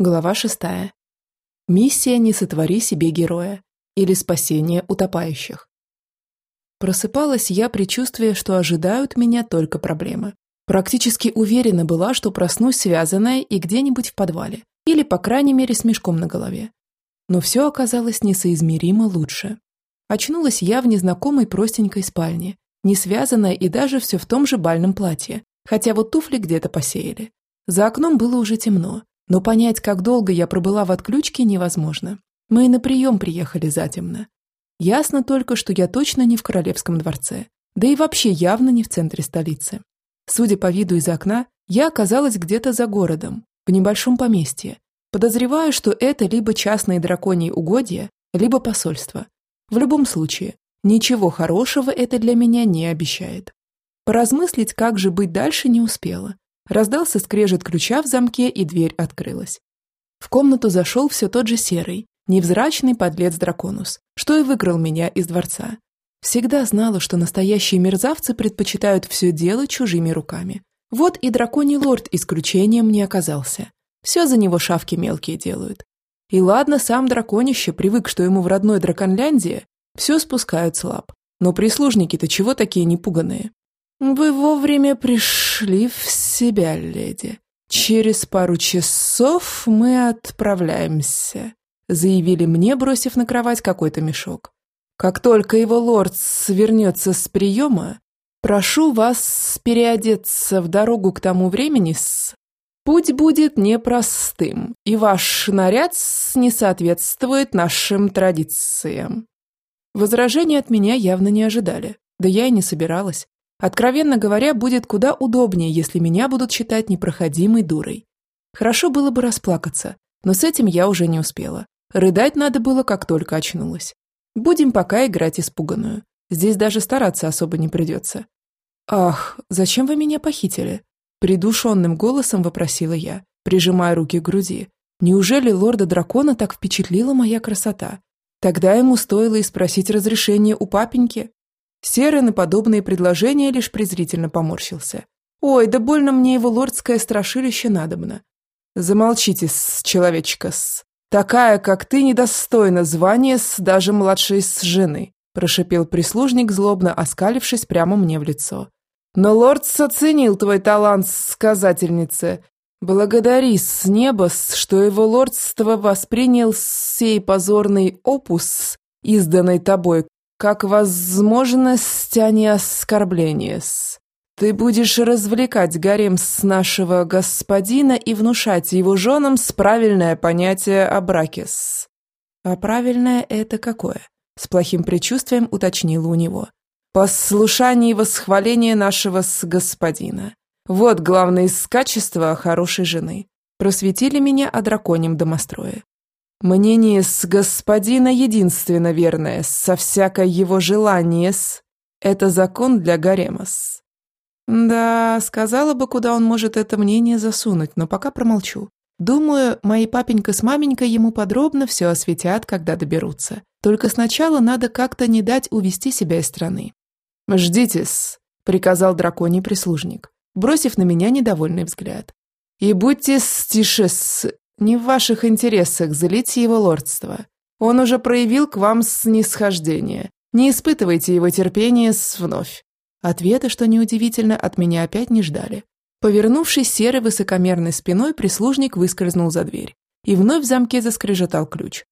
Глава шестая. Миссия «Не сотвори себе героя» или «Спасение утопающих». Просыпалась я предчувствуя, что ожидают меня только проблемы. Практически уверена была, что проснусь связанная и где-нибудь в подвале, или, по крайней мере, с мешком на голове. Но все оказалось несоизмеримо лучше. Очнулась я в незнакомой простенькой спальне, не связанная и даже все в том же бальном платье, хотя вот туфли где-то посеяли. За окном было уже темно, но понять, как долго я пробыла в отключке, невозможно. Мы и на прием приехали затемно. Ясно только, что я точно не в Королевском дворце, да и вообще явно не в центре столицы. Судя по виду из окна, я оказалась где-то за городом, в небольшом поместье. Подозреваю, что это либо частные драконьи угодья, либо посольство. В любом случае, ничего хорошего это для меня не обещает. Поразмыслить, как же быть дальше, не успела. Раздался скрежет ключа в замке, и дверь открылась. В комнату зашел все тот же серый, невзрачный подлец Драконус, что и выкрал меня из дворца. Всегда знала, что настоящие мерзавцы предпочитают все делать чужими руками. Вот и драконий лорд исключением не оказался. Все за него шавки мелкие делают. И ладно, сам драконище привык, что ему в родной Драконляндии все спускают слаб. Но прислужники-то чего такие непуганные? «Вы вовремя пришли в себя, леди. Через пару часов мы отправляемся», заявили мне, бросив на кровать какой-то мешок. «Как только его лорд свернется с приема, прошу вас переодеться в дорогу к тому времени с... Путь будет непростым, и ваш наряд не соответствует нашим традициям». Возражения от меня явно не ожидали, да я и не собиралась. Откровенно говоря, будет куда удобнее, если меня будут считать непроходимой дурой. Хорошо было бы расплакаться, но с этим я уже не успела. Рыдать надо было, как только очнулась. Будем пока играть испуганную. Здесь даже стараться особо не придется. «Ах, зачем вы меня похитили?» Придушенным голосом вопросила я, прижимая руки к груди. Неужели лорда-дракона так впечатлила моя красота? Тогда ему стоило и спросить разрешение у папеньки. Серый на подобные предложения лишь презрительно поморщился. «Ой, да больно мне его лордское страшилище надобно». «Замолчите-с, человечка-с. Такая, как ты, недостойна звания с даже младшей с жены», прошипел прислужник, злобно оскалившись прямо мне в лицо. «Но лорд оценил твой талант сказательницы. Благодари с неба, что его лордство воспринял сей позорный опус, изданный тобой, как возможность, а не оскорбление. Ты будешь развлекать гарем с нашего господина и внушать его женам с правильное понятие о браке. А правильное это какое? С плохим предчувствием уточнила у него. Послушание и восхваление нашего с господина. Вот главное из качества хорошей жены. Просветили меня о драконьем домострое. Мнение с господина единственно верное, со всякой его желание с... Это закон для гаремас. Да, сказала бы, куда он может это мнение засунуть, но пока промолчу. Думаю, мои папенька с маменькой ему подробно все осветят, когда доберутся. Только сначала надо как-то не дать увести себя из страны. «Ждитесь», — приказал драконий прислужник, бросив на меня недовольный взгляд. «И будьте тише с... Не в ваших интересах злить его лордство. Он уже проявил к вам снисхождение. Не испытывайте его терпения с вновь. Ответа, что неудивительно, от меня опять не ждали. Повернувшись серой высокомерной спиной, прислужник выскользнул за дверь. И вновь в замке заскрежетал ключ.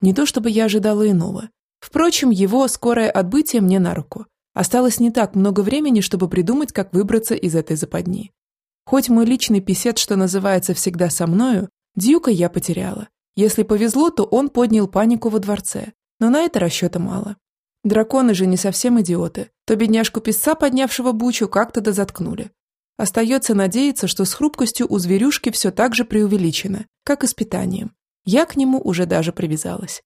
Не то чтобы я ожидала иного. Впрочем, его скорое отбытие мне на руку. Осталось не так много времени, чтобы придумать, как выбраться из этой западни. Хоть мой личный писет, что называется, всегда со мною, Дьюка я потеряла. Если повезло, то он поднял панику во дворце. Но на это расчета мало. Драконы же не совсем идиоты. То бедняжку-песца, поднявшего бучу, как-то дозаткнули. Остается надеяться, что с хрупкостью у зверюшки все так же преувеличено, как и с питанием. Я к нему уже даже привязалась.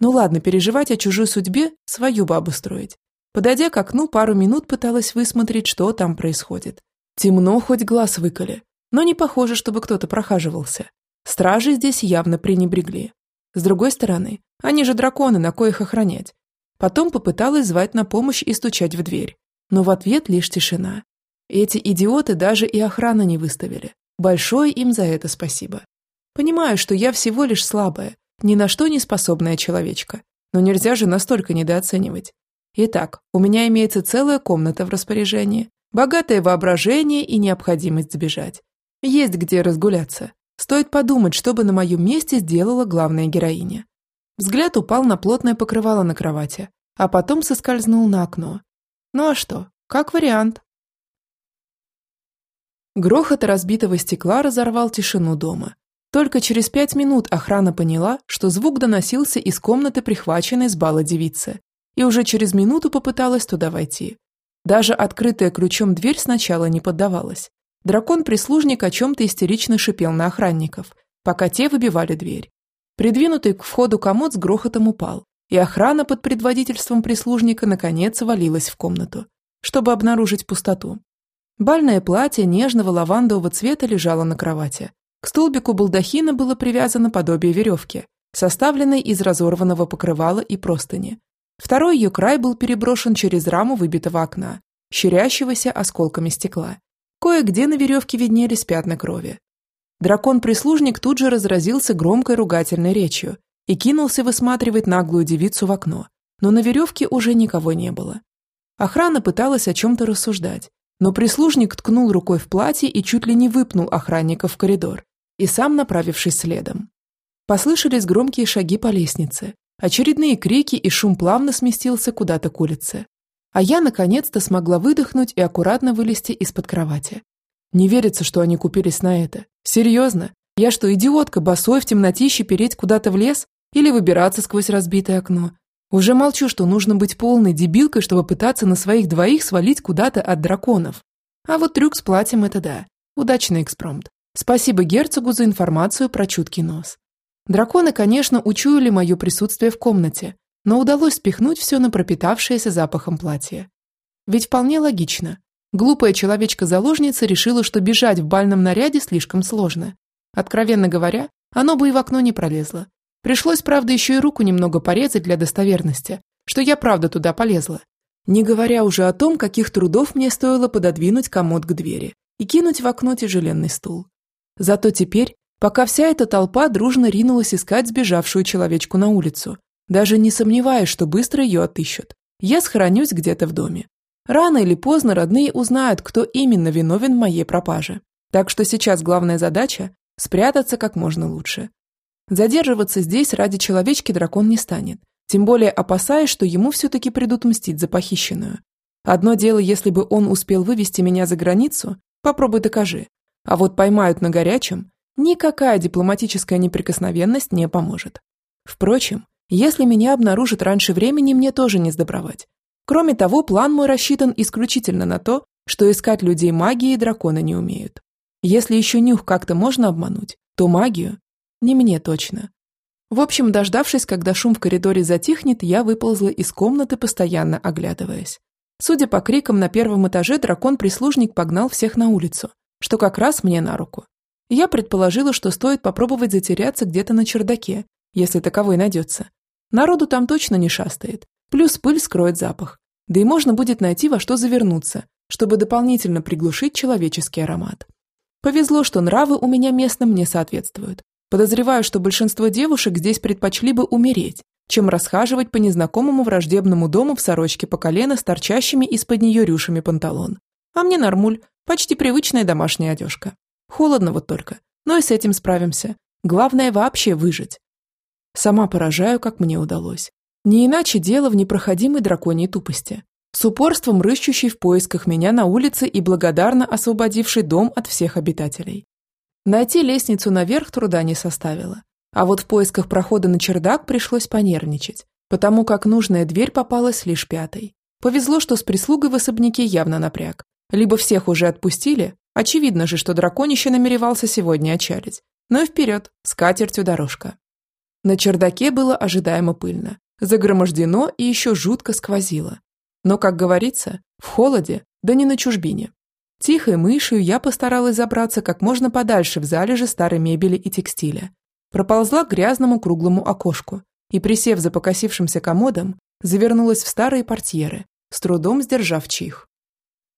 Ну ладно, переживать о чужой судьбе, свою бабу строить. Подойдя к окну, пару минут пыталась высмотреть, что там происходит. Темно, хоть глаз выколи. Но не похоже, чтобы кто-то прохаживался. Стражи здесь явно пренебрегли. С другой стороны, они же драконы, на коих охранять. Потом попыталась звать на помощь и стучать в дверь. Но в ответ лишь тишина. Эти идиоты даже и охраны не выставили. Большое им за это спасибо. Понимаю, что я всего лишь слабая, ни на что не способная человечка, но нельзя же настолько недооценивать. Итак, у меня имеется целая комната в распоряжении, богатое воображение и необходимость сбежать. Есть где разгуляться. Стоит подумать, что бы на моем месте сделала главная героиня. Взгляд упал на плотное покрывало на кровати, а потом соскользнул на окно. Ну а что, как вариант. Грохот разбитого стекла разорвал тишину дома. Только через пять минут охрана поняла, что звук доносился из комнаты, прихваченной с бала девицы, и уже через минуту попыталась туда войти. Даже открытая ключом дверь сначала не поддавалась. Дракон-прислужник о чем-то истерично шипел на охранников, пока те выбивали дверь. Придвинутый к входу комод с грохотом упал, и охрана под предводительством прислужника наконец валилась в комнату, чтобы обнаружить пустоту. Бальное платье нежного лавандового цвета лежало на кровати. К столбику балдахина было привязано подобие веревки, составленной из разорванного покрывала и простыни. Второй ее край был переброшен через раму выбитого окна, щурящегося осколками стекла. Кое-где на веревке виднелись пятна крови. Дракон-прислужник тут же разразился громкой ругательной речью и кинулся высматривать наглую девицу в окно, но на веревке уже никого не было. Охрана пыталась о чем-то рассуждать, но прислужник ткнул рукой в платье и чуть ли не выпнул охранника в коридор, и сам направившись следом. Послышались громкие шаги по лестнице, очередные крики и шум плавно сместился куда-то к улице. А я наконец-то смогла выдохнуть и аккуратно вылезти из-под кровати. Не верится, что они купились на это. Серьезно? Я что, идиотка, босой в темнотище переть куда-то в лес? Или выбираться сквозь разбитое окно? Уже молчу, что нужно быть полной дебилкой, чтобы пытаться на своих двоих свалить куда-то от драконов. А вот трюк с платьем – это да. Удачный экспромт. Спасибо герцогу за информацию про чуткий нос. Драконы, конечно, учуяли мое присутствие в комнате, но удалось спихнуть все на пропитавшееся запахом платье. Ведь вполне логично. Глупая человечка-заложница решила, что бежать в бальном наряде слишком сложно. Откровенно говоря, оно бы и в окно не пролезло. Пришлось, правда, еще и руку немного порезать для достоверности, что я правда туда полезла. Не говоря уже о том, каких трудов мне стоило пододвинуть комод к двери и кинуть в окно тяжеленный стул. Зато теперь, пока вся эта толпа дружно ринулась искать сбежавшую человечку на улицу, даже не сомневаясь, что быстро ее отыщут, я схоронюсь где-то в доме. Рано или поздно родные узнают, кто именно виновен в моей пропаже. Так что сейчас главная задача – спрятаться как можно лучше. Задерживаться здесь ради человечки дракон не станет, тем более опасаясь, что ему все-таки придут мстить за похищенную. Одно дело, если бы он успел вывести меня за границу, попробуй докажи. А вот поймают на горячем, никакая дипломатическая неприкосновенность не поможет. Впрочем, если меня обнаружат раньше времени, мне тоже не сдобровать. Кроме того, план мой рассчитан исключительно на то, что искать людей магии драконы не умеют. Если еще нюх как-то можно обмануть, то магию не мне точно. В общем, дождавшись, когда шум в коридоре затихнет, я выползла из комнаты, постоянно оглядываясь. Судя по крикам на первом этаже, дракон-прислужник погнал всех на улицу, что как раз мне на руку. Я предположила, что стоит попробовать затеряться где-то на чердаке, если таковой найдется. Народу там точно не шастает, Плюс пыль скроет запах. Да и можно будет найти во что завернуться, чтобы дополнительно приглушить человеческий аромат. Повезло, что нравы у меня местным не соответствуют. Подозреваю, что большинство девушек здесь предпочли бы умереть, чем расхаживать по незнакомому враждебному дому в сорочке по колено с торчащими из-под нее рюшами панталон. А мне нормуль, почти привычная домашняя одежка. Холодно вот только, но и с этим справимся. Главное вообще выжить. Сама поражаю, как мне удалось. Не иначе дело в непроходимой драконьей тупости. С упорством рыщущей в поисках меня на улице и благодарно освободивший дом от всех обитателей. Найти лестницу наверх труда не составило. А вот в поисках прохода на чердак пришлось понервничать, потому как нужная дверь попалась лишь пятой. Повезло, что с прислугой в особняке явно напряг. Либо всех уже отпустили, очевидно же, что драконище намеревался сегодня очалить. Но и вперед, с катертью дорожка. На чердаке было ожидаемо пыльно загромождено и еще жутко сквозило. Но, как говорится, в холоде, да не на чужбине. Тихой мышью я постаралась забраться как можно подальше в залежи старой мебели и текстиля. Проползла к грязному круглому окошку и, присев за покосившимся комодом, завернулась в старые портьеры, с трудом сдержав чих.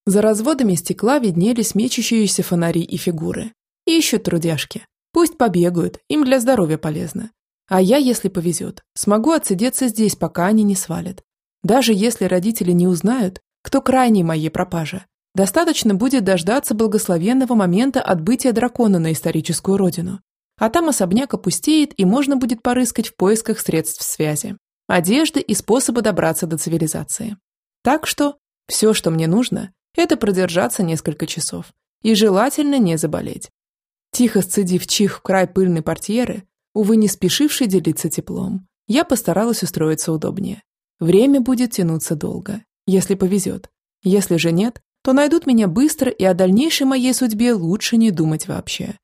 За разводами стекла виднелись мечущиеся фонари и фигуры. И еще трудяшки. Пусть побегают, им для здоровья полезно. А я, если повезет, смогу отсидеться здесь, пока они не свалят. Даже если родители не узнают, кто крайний моей пропаже, достаточно будет дождаться благословенного момента отбытия дракона на историческую родину. А там особняк опустеет, и можно будет порыскать в поисках средств связи, одежды и способа добраться до цивилизации. Так что все, что мне нужно, это продержаться несколько часов. И желательно не заболеть. Тихо сцедив чих в край пыльной портьеры, увы, не спешивший делиться теплом, я постаралась устроиться удобнее. Время будет тянуться долго, если повезет. Если же нет, то найдут меня быстро, и о дальнейшей моей судьбе лучше не думать вообще.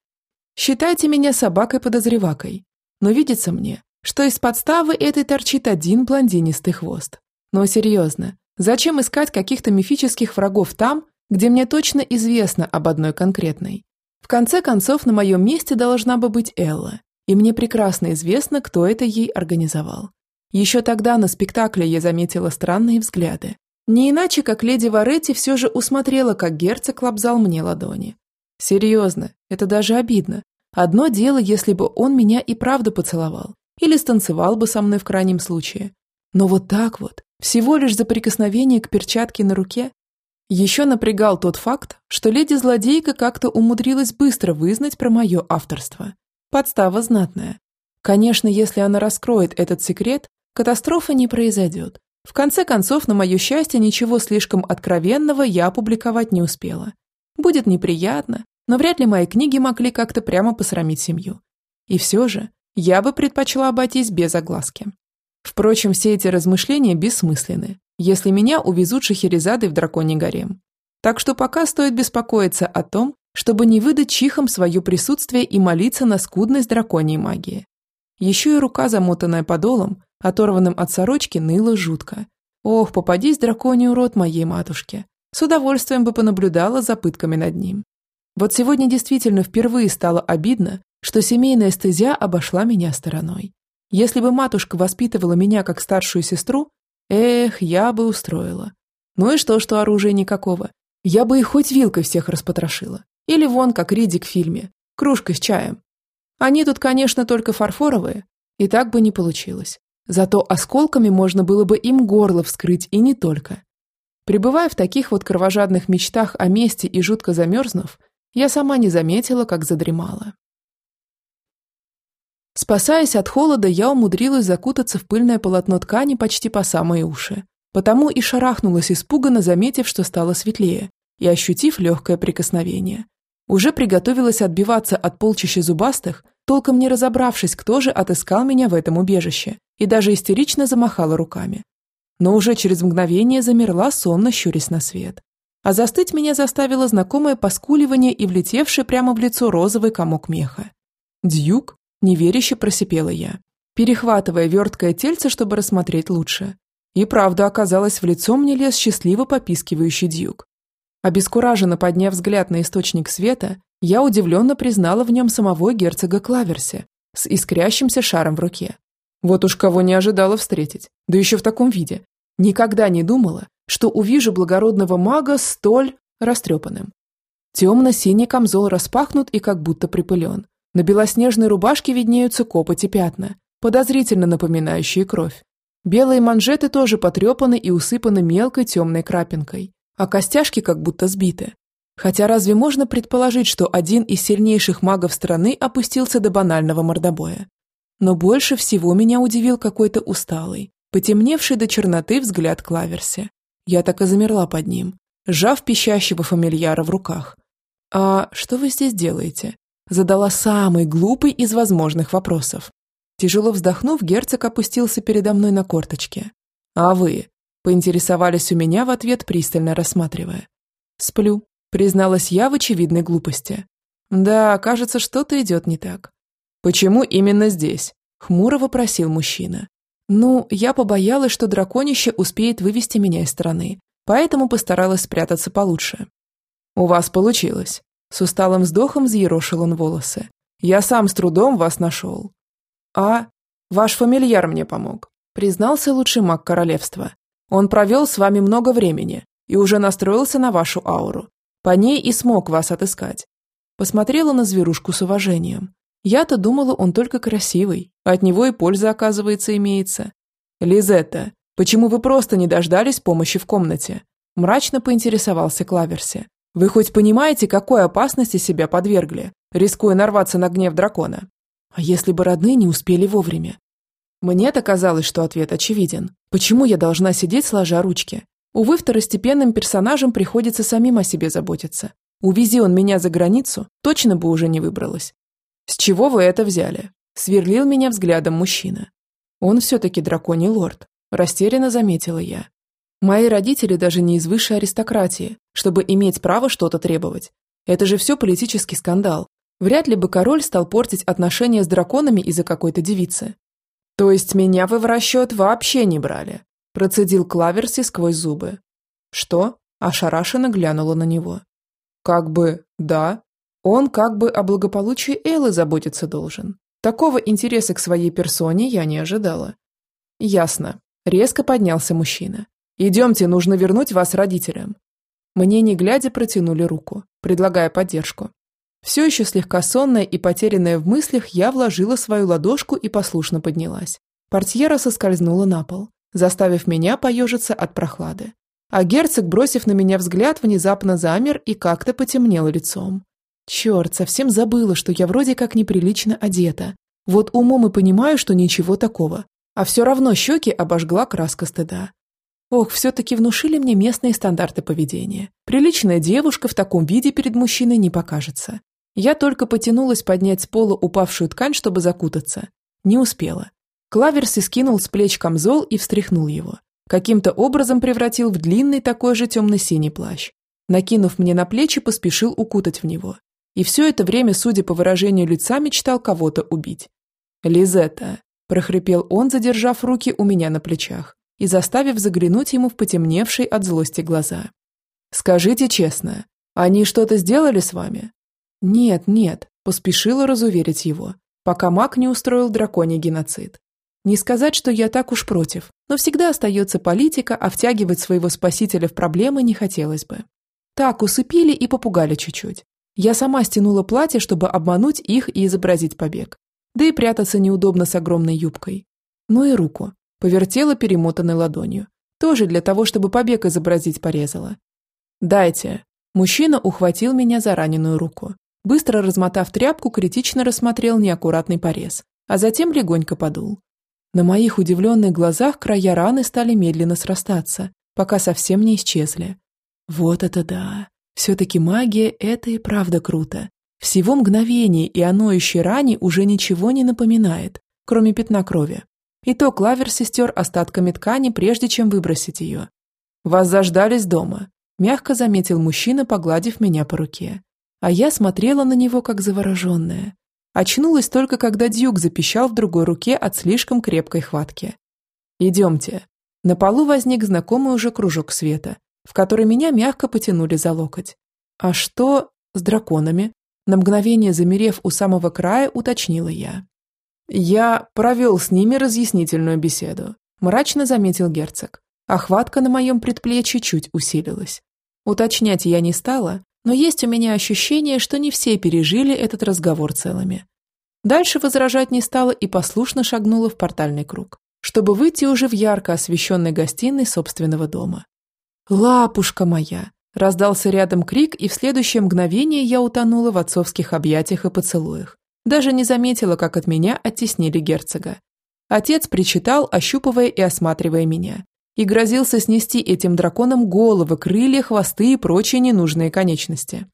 Считайте меня собакой-подозревакой, но видится мне, что из подставы этой торчит один блондинистый хвост. Но серьезно, зачем искать каких-то мифических врагов там, где мне точно известно об одной конкретной? В конце концов, на моем месте должна бы быть Элла, и мне прекрасно известно, кто это ей организовал. Еще тогда на спектакле я заметила странные взгляды. Не иначе, как леди Варетти все же усмотрела, как герцог лобзал мне ладони. Серьезно, это даже обидно. Одно дело, если бы он меня и правда поцеловал, или станцевал бы со мной в крайнем случае. Но вот так вот, всего лишь за прикосновение к перчатке на руке, еще напрягал тот факт, что леди-злодейка как-то умудрилась быстро вызнать про мое авторство. Подстава знатная. Конечно, если она раскроет этот секрет, катастрофа не произойдет. В конце концов, на мое счастье, ничего слишком откровенного я опубликовать не успела. Будет неприятно, но вряд ли мои книги могли как-то прямо посрамить семью. И все же, я бы предпочла обойтись без огласки. Впрочем, все эти размышления бессмысленны, если меня увезут шахерезады в драконий гарем. Так что пока стоит беспокоиться о том, чтобы не выдать чихам свое присутствие и молиться на скудность драконьей магии. Еще и рука, замотанная подолом, оторванным от сорочки, ныла жутко. Ох, попадись драконий урод моей матушке. С удовольствием бы понаблюдала за пытками над ним. Вот сегодня действительно впервые стало обидно, что семейная стезя обошла меня стороной. Если бы матушка воспитывала меня как старшую сестру, эх, я бы устроила. Ну и что, что оружия никакого? Я бы их хоть вилкой всех распотрошила. Или вон, как Ридик в фильме, кружкой с чаем. Они тут, конечно, только фарфоровые, и так бы не получилось. Зато осколками можно было бы им горло вскрыть, и не только. Пребывая в таких вот кровожадных мечтах о мести и жутко замерзнув, я сама не заметила, как задремала. Спасаясь от холода, я умудрилась закутаться в пыльное полотно ткани почти по самые уши. Потому и шарахнулась испуганно, заметив, что стало светлее, и ощутив легкое прикосновение. Уже приготовилась отбиваться от полчища зубастых, толком не разобравшись, кто же отыскал меня в этом убежище, и даже истерично замахала руками. Но уже через мгновение замерла, сонно щурясь на свет. А застыть меня заставило знакомое поскуливание и влетевший прямо в лицо розовый комок меха. «Дьюк?» – неверяще просипела я, перехватывая верткое тельце, чтобы рассмотреть лучше. И правда оказалось в лицо мне лез счастливо попискивающий дьюк. Обескураженно подняв взгляд на источник света, я удивленно признала в нем самого герцога Клаверси с искрящимся шаром в руке. Вот уж кого не ожидала встретить, да еще в таком виде. Никогда не думала, что увижу благородного мага столь растрепанным. Темно-синий камзол распахнут и как будто припылен. На белоснежной рубашке виднеются копоти пятна, подозрительно напоминающие кровь. Белые манжеты тоже потрепаны и усыпаны мелкой темной крапинкой а костяшки как будто сбиты. Хотя разве можно предположить, что один из сильнейших магов страны опустился до банального мордобоя? Но больше всего меня удивил какой-то усталый, потемневший до черноты взгляд Клаверси. Я так и замерла под ним, сжав пищащего фамильяра в руках. «А что вы здесь делаете?» Задала самый глупый из возможных вопросов. Тяжело вздохнув, герцог опустился передо мной на корточки. «А вы?» Поинтересовались у меня в ответ, пристально рассматривая. «Сплю», призналась я в очевидной глупости. «Да, кажется, что-то идет не так». «Почему именно здесь?» Хмуро вопросил мужчина. «Ну, я побоялась, что драконище успеет вывести меня из страны, поэтому постаралась спрятаться получше». «У вас получилось». С усталым вздохом взъерошил он волосы. «Я сам с трудом вас нашел». «А, ваш фамильяр мне помог», признался лучший маг королевства. Он провел с вами много времени и уже настроился на вашу ауру. По ней и смог вас отыскать. Посмотрела на зверушку с уважением. Я-то думала, он только красивый, от него и польза, оказывается, имеется. Лизетта, почему вы просто не дождались помощи в комнате? Мрачно поинтересовался Клаверси. Вы хоть понимаете, какой опасности себя подвергли, рискуя нарваться на гнев дракона? А если бы родные не успели вовремя? Мне-то казалось, что ответ очевиден. Почему я должна сидеть сложа ручки? Увы, второстепенным персонажам приходится самим о себе заботиться. Увези он меня за границу, точно бы уже не выбралась. «С чего вы это взяли?» – сверлил меня взглядом мужчина. «Он все-таки драконий лорд», – растерянно заметила я. «Мои родители даже не из высшей аристократии, чтобы иметь право что-то требовать. Это же все политический скандал. Вряд ли бы король стал портить отношения с драконами из-за какой-то девицы». «То есть меня вы в расчет вообще не брали?» – процедил Клаверси сквозь зубы. «Что?» – ошарашенно глянула на него. «Как бы, да», он как бы о благополучии Эллы заботиться должен. Такого интереса к своей персоне я не ожидала. Ясно. Резко поднялся мужчина. Идемте, нужно вернуть вас родителям. Мне не глядя протянули руку, предлагая поддержку. Все еще слегка сонная и потерянная в мыслях, я вложила свою ладошку и послушно поднялась. Портьера соскользнула на пол, заставив меня поежиться от прохлады. А герцог, бросив на меня взгляд, внезапно замер и как-то потемнел лицом. Черт, совсем забыла, что я вроде как неприлично одета. Вот умом и понимаю, что ничего такого. А все равно щеки обожгла краска стыда. Ох, все-таки внушили мне местные стандарты поведения. Приличная девушка в таком виде перед мужчиной не покажется. Я только потянулась поднять с пола упавшую ткань, чтобы закутаться. Не успела. Клаверс скинул с плеч камзол и встряхнул его. Каким-то образом превратил в длинный такой же темно-синий плащ. Накинув мне на плечи, поспешил укутать в него. И все это время, судя по выражению лица, мечтал кого-то убить. «Лизетта», – прохрипел он, задержав руки у меня на плечах и заставив заглянуть ему в потемневшие от злости глаза. «Скажите честно, они что-то сделали с вами?» «Нет, нет», – поспешила разуверить его, пока маг не устроил драконий геноцид. Не сказать, что я так уж против, но всегда остается политика, а втягивать своего спасителя в проблемы не хотелось бы. Так, усыпили и попугали чуть-чуть. Я сама стянула платье, чтобы обмануть их и изобразить побег. Да и прятаться неудобно с огромной юбкой. Ну и руку. Повертела перемотанной ладонью. Тоже для того, чтобы побег изобразить порезала. «Дайте». Мужчина ухватил меня за раненую руку. Быстро размотав тряпку, критично рассмотрел неаккуратный порез, а затем легонько подул. На моих удивленных глазах края раны стали медленно срастаться, пока совсем не исчезли. Вот это да! Все-таки магия – это и правда круто. Всего мгновение, и оно ноющей ране уже ничего не напоминает, кроме пятна крови. И то клавер сестер остатками ткани, прежде чем выбросить ее. «Вас заждались дома», – мягко заметил мужчина, погладив меня по руке. А я смотрела на него, как завороженная. Очнулась только, когда Дьюк запищал в другой руке от слишком крепкой хватки. «Идемте». На полу возник знакомый уже кружок света, в который меня мягко потянули за локоть. «А что с драконами?» На мгновение замерев у самого края, уточнила я. «Я провел с ними разъяснительную беседу», – мрачно заметил герцог. Охватка на моем предплечье чуть усилилась. Уточнять я не стала, но есть у меня ощущение, что не все пережили этот разговор целыми. Дальше возражать не стала и послушно шагнула в портальный круг, чтобы выйти уже в ярко освещенной гостиной собственного дома. «Лапушка моя!» Раздался рядом крик, и в следующее мгновение я утонула в отцовских объятиях и поцелуях. Даже не заметила, как от меня оттеснили герцога. Отец причитал, ощупывая и осматривая меня, и грозился снести этим драконам головы, крылья, хвосты и прочие ненужные конечности.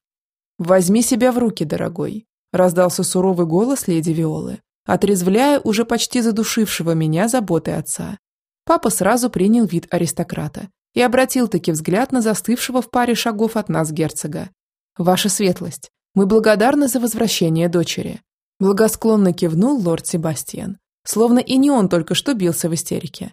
«Возьми себя в руки, дорогой», – раздался суровый голос леди Виолы, отрезвляя уже почти задушившего меня заботой отца. Папа сразу принял вид аристократа и обратил-таки взгляд на застывшего в паре шагов от нас герцога. «Ваша светлость, мы благодарны за возвращение дочери». Благосклонно кивнул лорд Себастьян, словно и не он только что бился в истерике.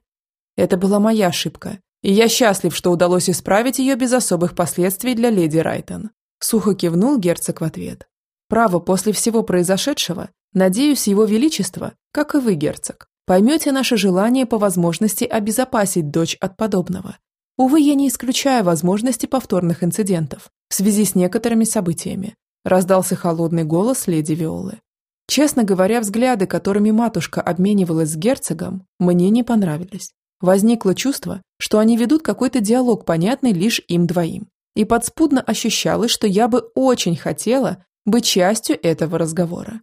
Это была моя ошибка, и я счастлив, что удалось исправить ее без особых последствий для леди Райтон. Сухо кивнул герцог в ответ. Право, после всего произошедшего, надеюсь, его величество, как и вы, герцог, поймете наше желание по возможности обезопасить дочь от подобного Увы, я не исключаю возможности повторных инцидентов в связи с некоторыми событиями. Раздался холодный голос леди Виолы. Честно говоря, взгляды, которыми матушка обменивалась с герцогом, мне не понравились. Возникло чувство, что они ведут какой-то диалог, понятный лишь им двоим. И подспудно ощущалось, что я бы очень хотела быть частью этого разговора.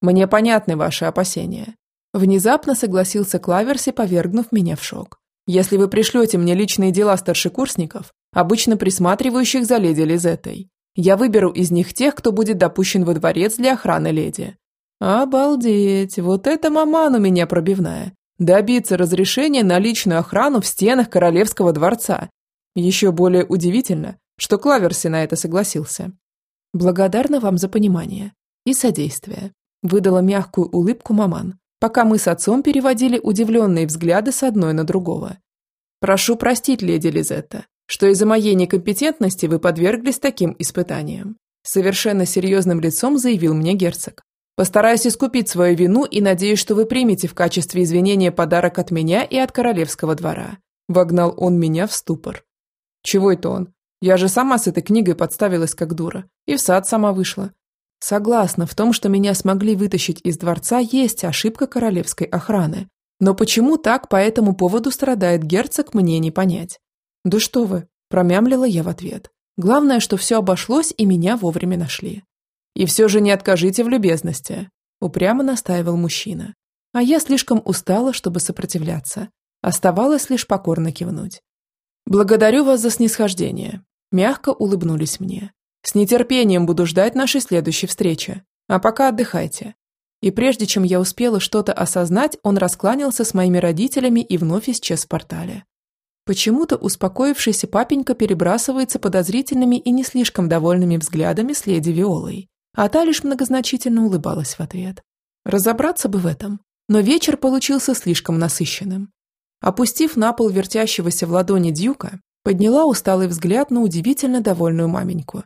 Мне понятны ваши опасения. Внезапно согласился Клаверси, повергнув меня в шок. Если вы пришлете мне личные дела старшекурсников, обычно присматривающих за леди Лизеттой, я выберу из них тех, кто будет допущен во дворец для охраны леди. Обалдеть, вот это маман у меня пробивная. Добиться разрешения на личную охрану в стенах королевского дворца. Еще более удивительно, что Клаверси на это согласился. Благодарна вам за понимание и содействие. Выдала мягкую улыбку маман, пока мы с отцом переводили удивленные взгляды с одной на другого. Прошу простить, леди Лизетта, что из-за моей некомпетентности вы подверглись таким испытаниям. Совершенно серьезным лицом заявил мне герцог. Постараюсь искупить свою вину и надеюсь, что вы примете в качестве извинения подарок от меня и от королевского двора. Вогнал он меня в ступор. Чего это он? Я же сама с этой книгой подставилась как дура. И в сад сама вышла. Согласна, в том, что меня смогли вытащить из дворца, есть ошибка королевской охраны. Но почему так по этому поводу страдает герцог, мне не понять. Да что вы, промямлила я в ответ. Главное, что все обошлось и меня вовремя нашли. И все же не откажите в любезности», – упрямо настаивал мужчина. А я слишком устала, чтобы сопротивляться. Оставалось лишь покорно кивнуть. «Благодарю вас за снисхождение», – мягко улыбнулись мне. «С нетерпением буду ждать нашей следующей встречи. А пока отдыхайте». И прежде чем я успела что-то осознать, он раскланялся с моими родителями и вновь исчез в портале. Почему-то успокоившийся папенька перебрасывается подозрительными и не слишком довольными взглядами с леди Виолой а та лишь многозначительно улыбалась в ответ. Разобраться бы в этом, но вечер получился слишком насыщенным. Опустив на пол вертящегося в ладони дюка, подняла усталый взгляд на удивительно довольную маменьку.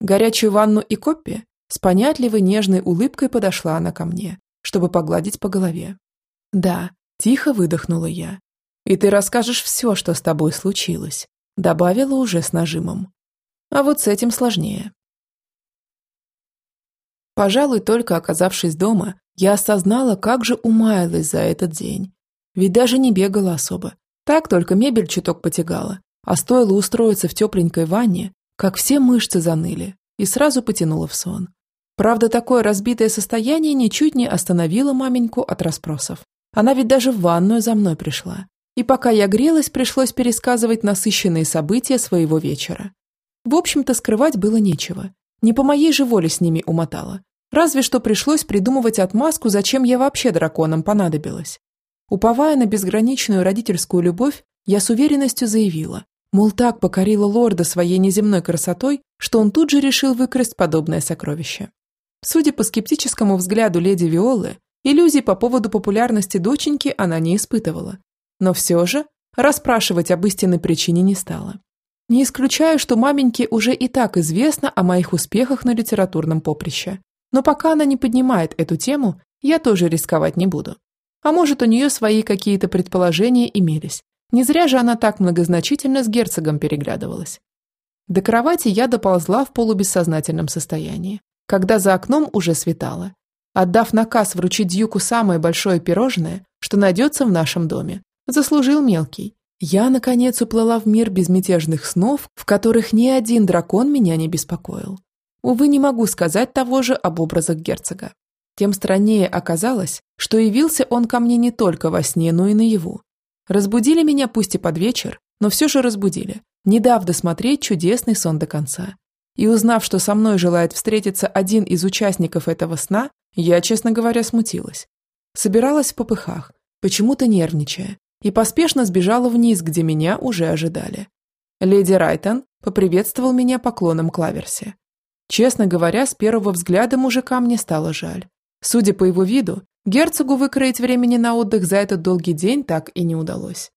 Горячую ванну и коппи с понятливой нежной улыбкой подошла она ко мне, чтобы погладить по голове. «Да», – тихо выдохнула я. «И ты расскажешь все, что с тобой случилось», – добавила уже с нажимом. А вот с этим сложнее. Пожалуй, только оказавшись дома, я осознала, как же умаялась за этот день. Ведь даже не бегала особо. Так только мебель чуток потягала. А стоило устроиться в тепленькой ванне, как все мышцы заныли, и сразу потянула в сон. Правда, такое разбитое состояние ничуть не остановило маменьку от расспросов. Она ведь даже в ванную за мной пришла. И пока я грелась, пришлось пересказывать насыщенные события своего вечера. В общем-то, скрывать было нечего. Не по моей же воле с ними умотала. Разве что пришлось придумывать отмазку, зачем я вообще драконам понадобилась. Уповая на безграничную родительскую любовь, я с уверенностью заявила, мол, так покорила лорда своей неземной красотой, что он тут же решил выкрасть подобное сокровище. Судя по скептическому взгляду леди Виолы, иллюзий по поводу популярности доченьки она не испытывала. Но все же расспрашивать об истинной причине не стала. Не исключаю, что маменьке уже и так известно о моих успехах на литературном поприще. Но пока она не поднимает эту тему, я тоже рисковать не буду. А может, у нее свои какие-то предположения имелись. Не зря же она так многозначительно с герцогом переглядывалась. До кровати я доползла в полубессознательном состоянии, когда за окном уже светало. Отдав наказ вручить Дьюку самое большое пирожное, что найдется в нашем доме, заслужил мелкий. Я, наконец, уплыла в мир безмятежных снов, в которых ни один дракон меня не беспокоил. Увы, не могу сказать того же об образах герцога. Тем страннее оказалось, что явился он ко мне не только во сне, но и наяву. Разбудили меня пусть и под вечер, но все же разбудили, не дав досмотреть чудесный сон до конца. И узнав, что со мной желает встретиться один из участников этого сна, я, честно говоря, смутилась. Собиралась в попыхах, почему-то нервничая, и поспешно сбежала вниз, где меня уже ожидали. Леди Райтон поприветствовал меня поклоном Клаверсе. Честно говоря, с первого взгляда мужика мне стало жаль. Судя по его виду, герцогу выкроить времени на отдых за этот долгий день так и не удалось.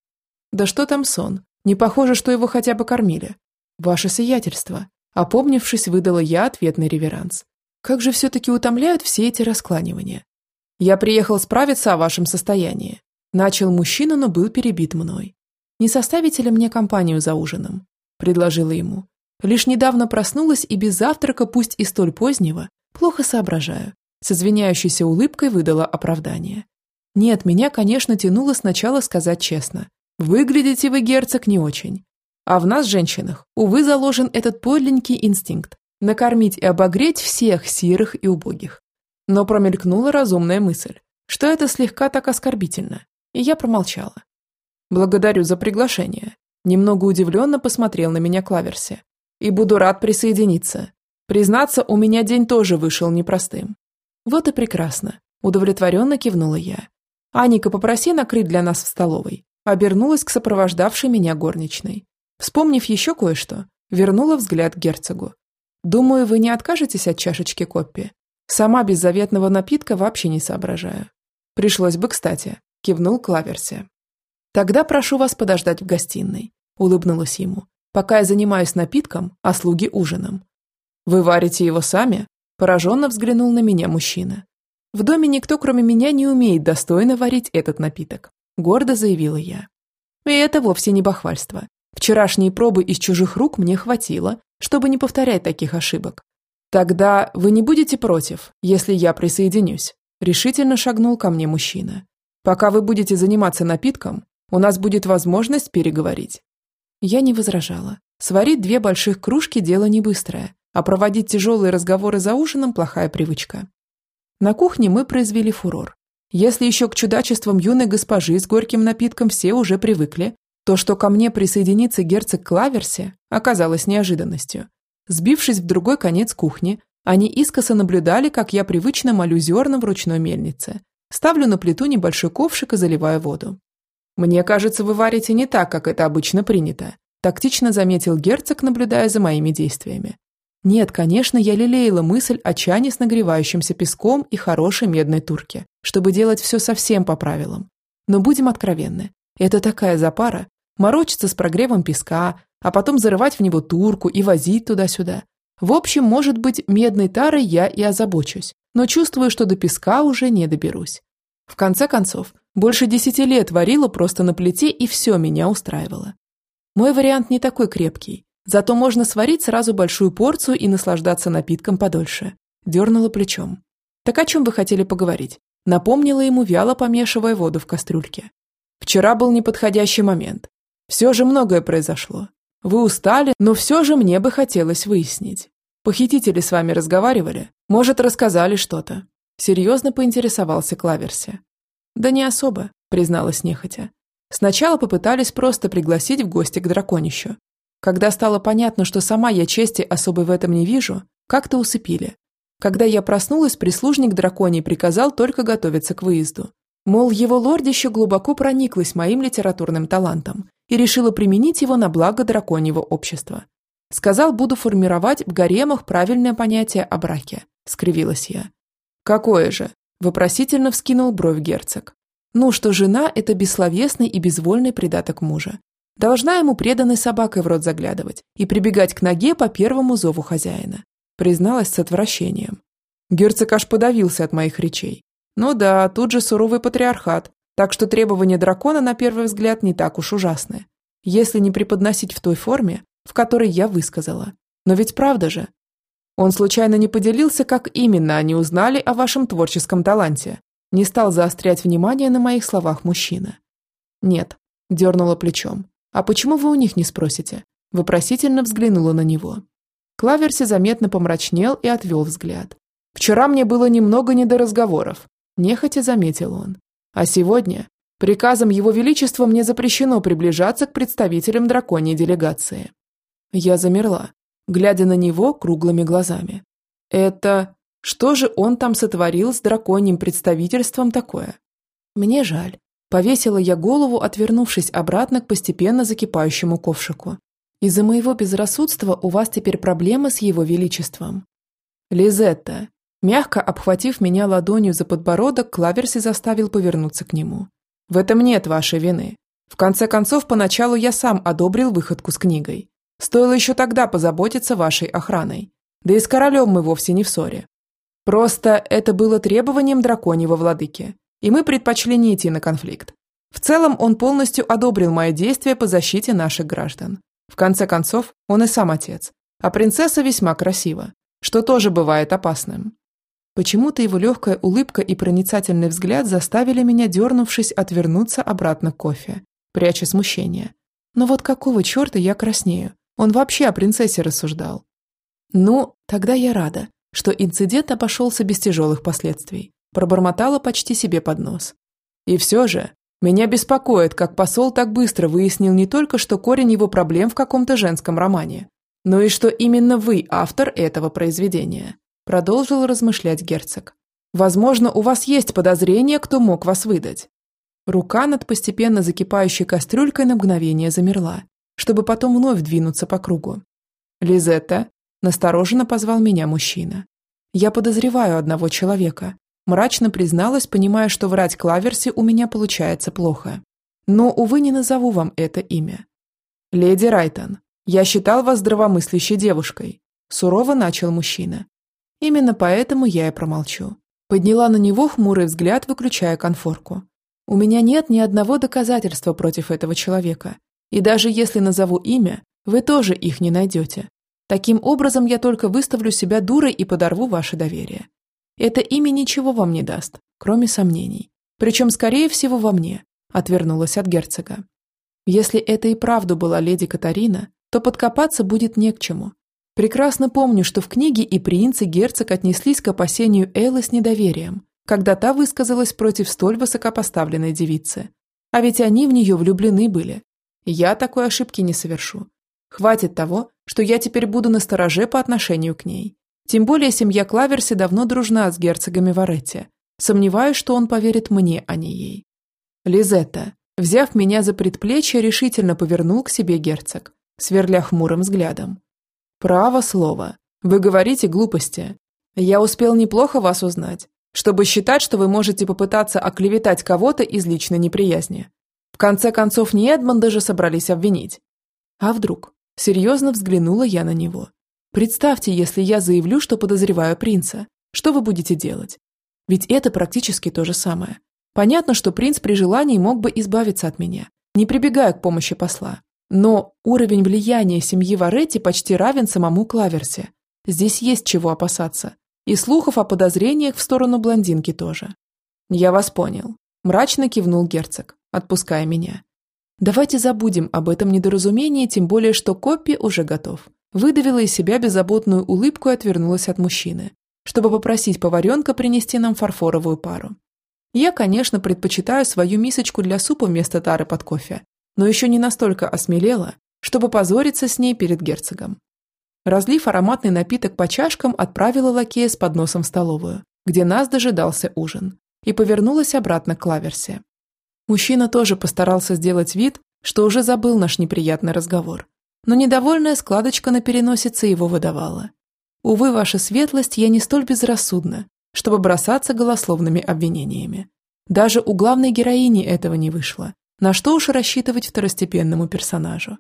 Да что там сон? Не похоже, что его хотя бы кормили. Ваше сиятельство. Опомнившись, выдала я ответный реверанс. Как же все-таки утомляют все эти раскланивания. Я приехал справиться о вашем состоянии. Начал мужчина, но был перебит мной. Не составите ли мне компанию за ужином? Предложила ему. Лишь недавно проснулась и без завтрака, пусть и столь позднего, плохо соображаю. с извиняющейся улыбкой выдала оправдание. Нет, меня, конечно, тянуло сначала сказать честно. Выглядите вы, герцог, не очень. А в нас, женщинах, увы, заложен этот подлинный инстинкт – накормить и обогреть всех сирых и убогих. Но промелькнула разумная мысль, что это слегка так оскорбительно, и я промолчала. «Благодарю за приглашение», – немного удивленно посмотрел на меня Клаверси. «И буду рад присоединиться. Признаться, у меня день тоже вышел непростым». «Вот и прекрасно», – удовлетворенно кивнула я. «Аника, попроси накрыть для нас в столовой», – обернулась к сопровождавшей меня горничной. Вспомнив еще кое-что, вернула взгляд к герцогу. «Думаю, вы не откажетесь от чашечки Коппи? Сама без заветного напитка вообще не соображаю». «Пришлось бы, кстати», – кивнул Клаверси. «Тогда прошу вас подождать в гостиной», – улыбнулась ему, «пока я занимаюсь напитком, а слуги ужином». «Вы варите его сами?» – пораженно взглянул на меня мужчина. «В доме никто, кроме меня, не умеет достойно варить этот напиток», – гордо заявила я. И это вовсе не бахвальство. Вчерашние пробы из чужих рук мне хватило, чтобы не повторять таких ошибок. Тогда вы не будете против, если я присоединюсь? Решительно шагнул ко мне мужчина. Пока вы будете заниматься напитком, у нас будет возможность переговорить. Я не возражала. Сварить две больших кружки – дело не быстрое, а проводить тяжелые разговоры за ужином – плохая привычка. На кухне мы произвели фурор. Если еще к чудачествам юной госпожи с горьким напитком все уже привыкли, то, что ко мне присоединится герцог Клаверси, оказалось неожиданностью. Сбившись в другой конец кухни, они искоса наблюдали, как я привычно молю зерна в ручной мельнице. Ставлю на плиту небольшой ковшик и заливаю воду. «Мне кажется, вы варите не так, как это обычно принято», тактично заметил герцог, наблюдая за моими действиями. Нет, конечно, я лелеяла мысль о чане с нагревающимся песком и хорошей медной турке, чтобы делать все совсем по правилам. Но будем откровенны, это такая запара, морочиться с прогревом песка, а потом зарывать в него турку и возить туда-сюда. В общем, может быть, медной тарой я и озабочусь, но чувствую, что до песка уже не доберусь. В конце концов, больше десяти лет варила просто на плите, и все меня устраивало. Мой вариант не такой крепкий, зато можно сварить сразу большую порцию и наслаждаться напитком подольше. Дернула плечом. Так о чем вы хотели поговорить? Напомнила ему, вяло помешивая воду в кастрюльке. Вчера был неподходящий момент. Все же многое произошло. Вы устали, но все же мне бы хотелось выяснить. Похитители с вами разговаривали? Может, рассказали что-то?» Серьезно поинтересовался Клаверси. «Да не особо», призналась нехотя. Сначала попытались просто пригласить в гости к драконищу. Когда стало понятно, что сама я чести особой в этом не вижу, как-то усыпили. Когда я проснулась, прислужник драконий приказал только готовиться к выезду. Мол, его лордище глубоко прониклась моим литературным талантом и решила применить его на благо драконьего общества. Сказал, буду формировать в гаремах правильное понятие о браке. Скривилась я. Какое же? Вопросительно вскинул бровь герцог. Ну, что жена – это бессловесный и безвольный предаток мужа. Должна ему преданной собакой в рот заглядывать и прибегать к ноге по первому зову хозяина. Призналась с отвращением. Герцог аж подавился от моих речей. Ну да, тут же суровый патриархат, так что требования дракона на первый взгляд не так уж ужасны. Если не преподносить в той форме, в которой я высказала. Но ведь правда же. Он случайно не поделился, как именно они узнали о вашем творческом таланте. Не стал заострять внимание на моих словах мужчина. Нет, дернула плечом. А почему вы у них не спросите? Вопросительно взглянула на него. Клаверси заметно помрачнел и отвел взгляд. Вчера мне было немного не до разговоров, нехотя заметил он. А сегодня приказом Его Величества мне запрещено приближаться к представителям драконьей делегации. Я замерла, глядя на него круглыми глазами. Это... Что же он там сотворил с драконьим представительством такое? Мне жаль. Повесила я голову, отвернувшись обратно к постепенно закипающему ковшику. Из-за моего безрассудства у вас теперь проблемы с его величеством. Лизетта, Мягко обхватив меня ладонью за подбородок, Клаверси заставил повернуться к нему. «В этом нет вашей вины. В конце концов, поначалу я сам одобрил выходку с книгой. Стоило еще тогда позаботиться вашей охраной. Да и с королем мы вовсе не в ссоре. Просто это было требованием драконьего владыки, и мы предпочли не идти на конфликт. В целом он полностью одобрил мои действия по защите наших граждан. В конце концов, он и сам отец, а принцесса весьма красива, что тоже бывает опасным. Почему-то его легкая улыбка и проницательный взгляд заставили меня, дернувшись, отвернуться обратно к кофе, пряча смущение. Но вот какого черта я краснею? Он вообще о принцессе рассуждал. Ну, тогда я рада, что инцидент обошелся без тяжелых последствий. Пробормотала почти себе под нос. И все же, меня беспокоит, как посол так быстро выяснил не только, что корень его проблем в каком-то женском романе, но и что именно вы автор этого произведения. Продолжил размышлять герцог. Возможно, у вас есть подозрение, кто мог вас выдать. Рука над постепенно закипающей кастрюлькой на мгновение замерла, чтобы потом вновь двинуться по кругу. «Лизетта», – настороженно позвал меня мужчина. «Я подозреваю одного человека», – мрачно призналась, понимая, что врать Клаверси у меня получается плохо. «Но, увы, не назову вам это имя». «Леди Райтон, я считал вас здравомыслящей девушкой», – сурово начал мужчина. Именно поэтому я и промолчу. Подняла на него хмурый взгляд, выключая конфорку. У меня нет ни одного доказательства против этого человека. И даже если назову имя, вы тоже их не найдете. Таким образом, я только выставлю себя дурой и подорву ваше доверие. Это имя ничего вам не даст, кроме сомнений. Причем, скорее всего, во мне, отвернулась от герцога. Если это и правду была леди Катарина, то подкопаться будет не к чему. Прекрасно помню, что в книге и принц, и герцог отнеслись к опасению Эллы с недоверием, когда та высказалась против столь высокопоставленной девицы. А ведь они в нее влюблены были. Я такой ошибки не совершу. Хватит того, что я теперь буду настороже по отношению к ней. Тем более семья Клаверси давно дружна с герцогами Варетти. Сомневаюсь, что он поверит мне, а не ей. Лизетта, взяв меня за предплечье, решительно повернул к себе герцог, сверля хмурым взглядом. Право слово. Вы говорите глупости. Я успел неплохо вас узнать, чтобы считать, что вы можете попытаться оклеветать кого-то из личной неприязни. Конце концов, не Эдмонда же собрались обвинить. А вдруг? Серьезно взглянула я на него. Представьте, если я заявлю, что подозреваю принца. Что вы будете делать? Ведь это практически то же самое. Понятно, что принц при желании мог бы избавиться от меня, не прибегая к помощи посла. Но уровень влияния семьи Варетти почти равен самому Клаверсе. Здесь есть чего опасаться. И слухов о подозрениях в сторону блондинки тоже. Я вас понял. Мрачно кивнул герцог, отпуская меня. Давайте забудем об этом недоразумении, тем более, что Коппи уже готов. Выдавила из себя беззаботную улыбку и отвернулась от мужчины, чтобы попросить поваренка принести нам фарфоровую пару. Я, конечно, предпочитаю свою мисочку для супа вместо тары под кофе, но еще не настолько осмелела, чтобы позориться с ней перед герцогом. Разлив ароматный напиток по чашкам, отправила лакея с подносом в столовую, где нас дожидался ужин, и повернулась обратно к клаверсе. Мужчина тоже постарался сделать вид, что уже забыл наш неприятный разговор, но недовольная складочка на переносице его выдавала. Увы, ваша светлость, я не столь безрассудна, чтобы бросаться голословными обвинениями. Даже у главной героини этого не вышло. На что уж рассчитывать второстепенному персонажу.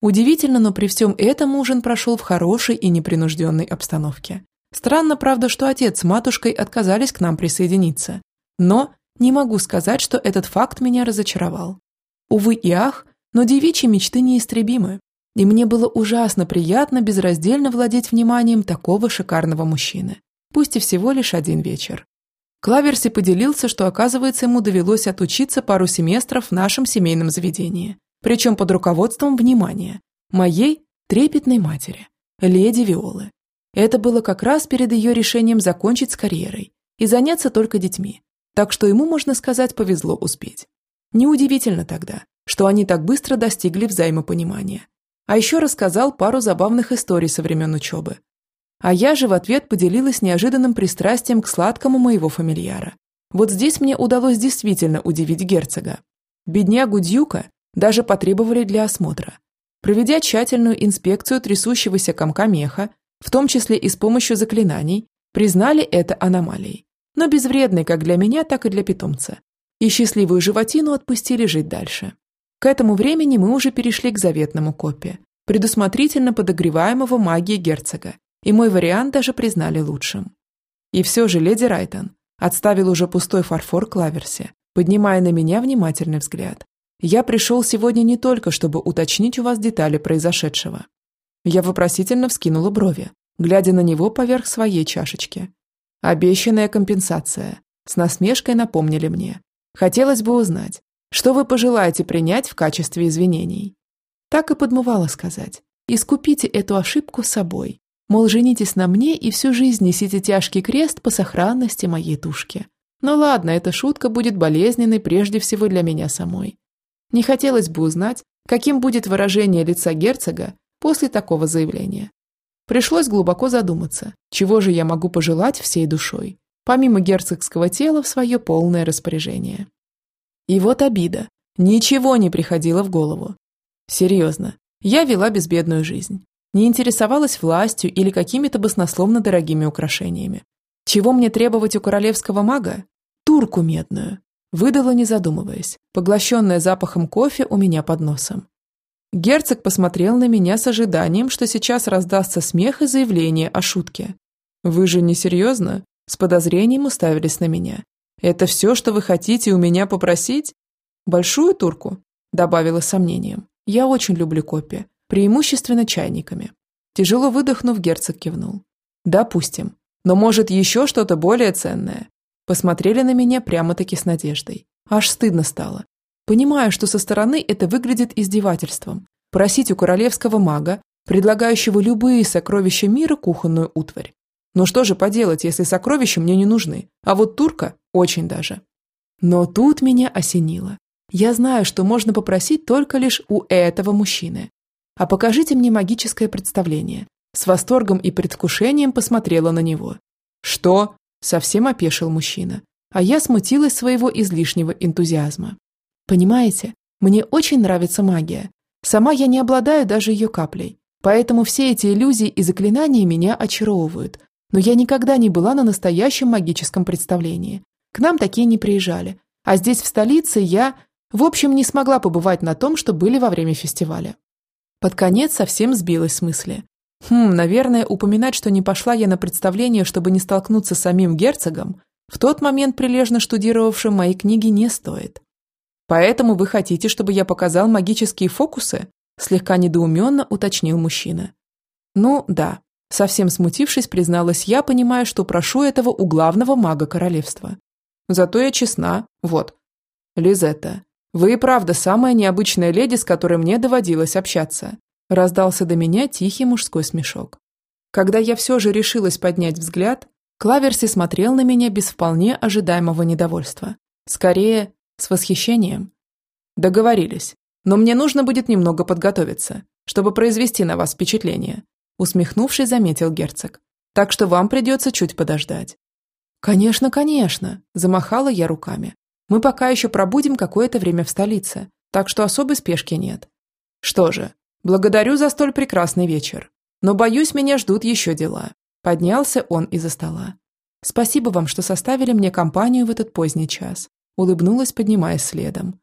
Удивительно, но при всем этом ужин прошел в хорошей и непринужденной обстановке. Странно, правда, что отец с матушкой отказались к нам присоединиться. Но не могу сказать, что этот факт меня разочаровал. Увы и ах, но девичьи мечты неистребимы. И мне было ужасно приятно безраздельно владеть вниманием такого шикарного мужчины. Пусть и всего лишь один вечер. Клаверси поделился, что, оказывается, ему довелось отучиться пару семестров в нашем семейном заведении, причем под руководством внимания, моей трепетной матери, леди Виолы. Это было как раз перед ее решением закончить с карьерой и заняться только детьми, так что ему, можно сказать, повезло успеть. Неудивительно тогда, что они так быстро достигли взаимопонимания. А еще рассказал пару забавных историй со времен учебы, а я же в ответ поделилась неожиданным пристрастием к сладкому моего фамильяра. Вот здесь мне удалось действительно удивить герцога. Беднягу Дьюка даже потребовали для осмотра. Проведя тщательную инспекцию трясущегося комка меха, в том числе и с помощью заклинаний, признали это аномалией, но безвредной как для меня, так и для питомца. И счастливую животину отпустили жить дальше. К этому времени мы уже перешли к заветному копе, предусмотрительно подогреваемого магией герцога, и мой вариант даже признали лучшим. И все же леди Райтон отставил уже пустой фарфор Клаверси, поднимая на меня внимательный взгляд. Я пришел сегодня не только, чтобы уточнить у вас детали произошедшего. Я вопросительно вскинула брови, глядя на него поверх своей чашечки. Обещанная компенсация. С насмешкой напомнили мне. Хотелось бы узнать, что вы пожелаете принять в качестве извинений. Так и подмывало сказать. Искупите эту ошибку собой. Мол, женитесь на мне и всю жизнь несите тяжкий крест по сохранности моей тушки. Но ну ладно, эта шутка будет болезненной прежде всего для меня самой. Не хотелось бы узнать, каким будет выражение лица герцога после такого заявления. Пришлось глубоко задуматься, чего же я могу пожелать всей душой, помимо герцогского тела в свое полное распоряжение. И вот обида. Ничего не приходило в голову. Серьезно, я вела безбедную жизнь. Не интересовалась властью или какими-то баснословно дорогими украшениями. Чего мне требовать у королевского мага? Турку медную. Выдала, не задумываясь, поглощенная запахом кофе у меня под носом. Герцог посмотрел на меня с ожиданием, что сейчас раздастся смех и заявление о шутке. «Вы же не серьезно?» С подозрением уставились на меня. «Это все, что вы хотите у меня попросить?» «Большую турку?» Добавила сомнением. «Я очень люблю кофе, преимущественно чайниками». Тяжело выдохнув, герцог кивнул. «Допустим. Но может еще что-то более ценное?» Посмотрели на меня прямо-таки с надеждой. Аж стыдно стало. Понимаю, что со стороны это выглядит издевательством. Просить у королевского мага, предлагающего любые сокровища мира, кухонную утварь. Но что же поделать, если сокровища мне не нужны, а вот турка очень даже. Но тут меня осенило. Я знаю, что можно попросить только лишь у этого мужчины. А покажите мне магическое представление. С восторгом и предвкушением посмотрела на него. Что? Совсем опешил мужчина. А я смутилась своего излишнего энтузиазма. Понимаете, мне очень нравится магия. Сама я не обладаю даже ее каплей. Поэтому все эти иллюзии и заклинания меня очаровывают. Но я никогда не была на настоящем магическом представлении. К нам такие не приезжали. А здесь, в столице, я, в общем, не смогла побывать на том, что были во время фестиваля. Под конец совсем сбилась с мысли. Хм, наверное, упоминать, что не пошла я на представление, чтобы не столкнуться с самим герцогом, в тот момент прилежно штудировавшим мои книги не стоит. Поэтому вы хотите, чтобы я показал магические фокусы? Слегка недоуменно уточнил мужчина. Ну, да. Совсем смутившись, призналась я, понимая, что прошу этого у главного мага королевства. Зато я честна. Вот. Лизетта, вы и правда самая необычная леди, с которой мне доводилось общаться. Раздался до меня тихий мужской смешок. Когда я все же решилась поднять взгляд, Клаверси смотрел на меня без вполне ожидаемого недовольства. Скорее, с восхищением. Договорились. Но мне нужно будет немного подготовиться, чтобы произвести на вас впечатление. Усмехнувшись, заметил герцог. Так что вам придется чуть подождать. Конечно, конечно, замахала я руками. Мы пока еще пробудем какое-то время в столице, так что особой спешки нет. Что же, Благодарю за столь прекрасный вечер. Но, боюсь, меня ждут еще дела. Поднялся он из-за стола. Спасибо вам, что составили мне компанию в этот поздний час. Улыбнулась, поднимаясь следом.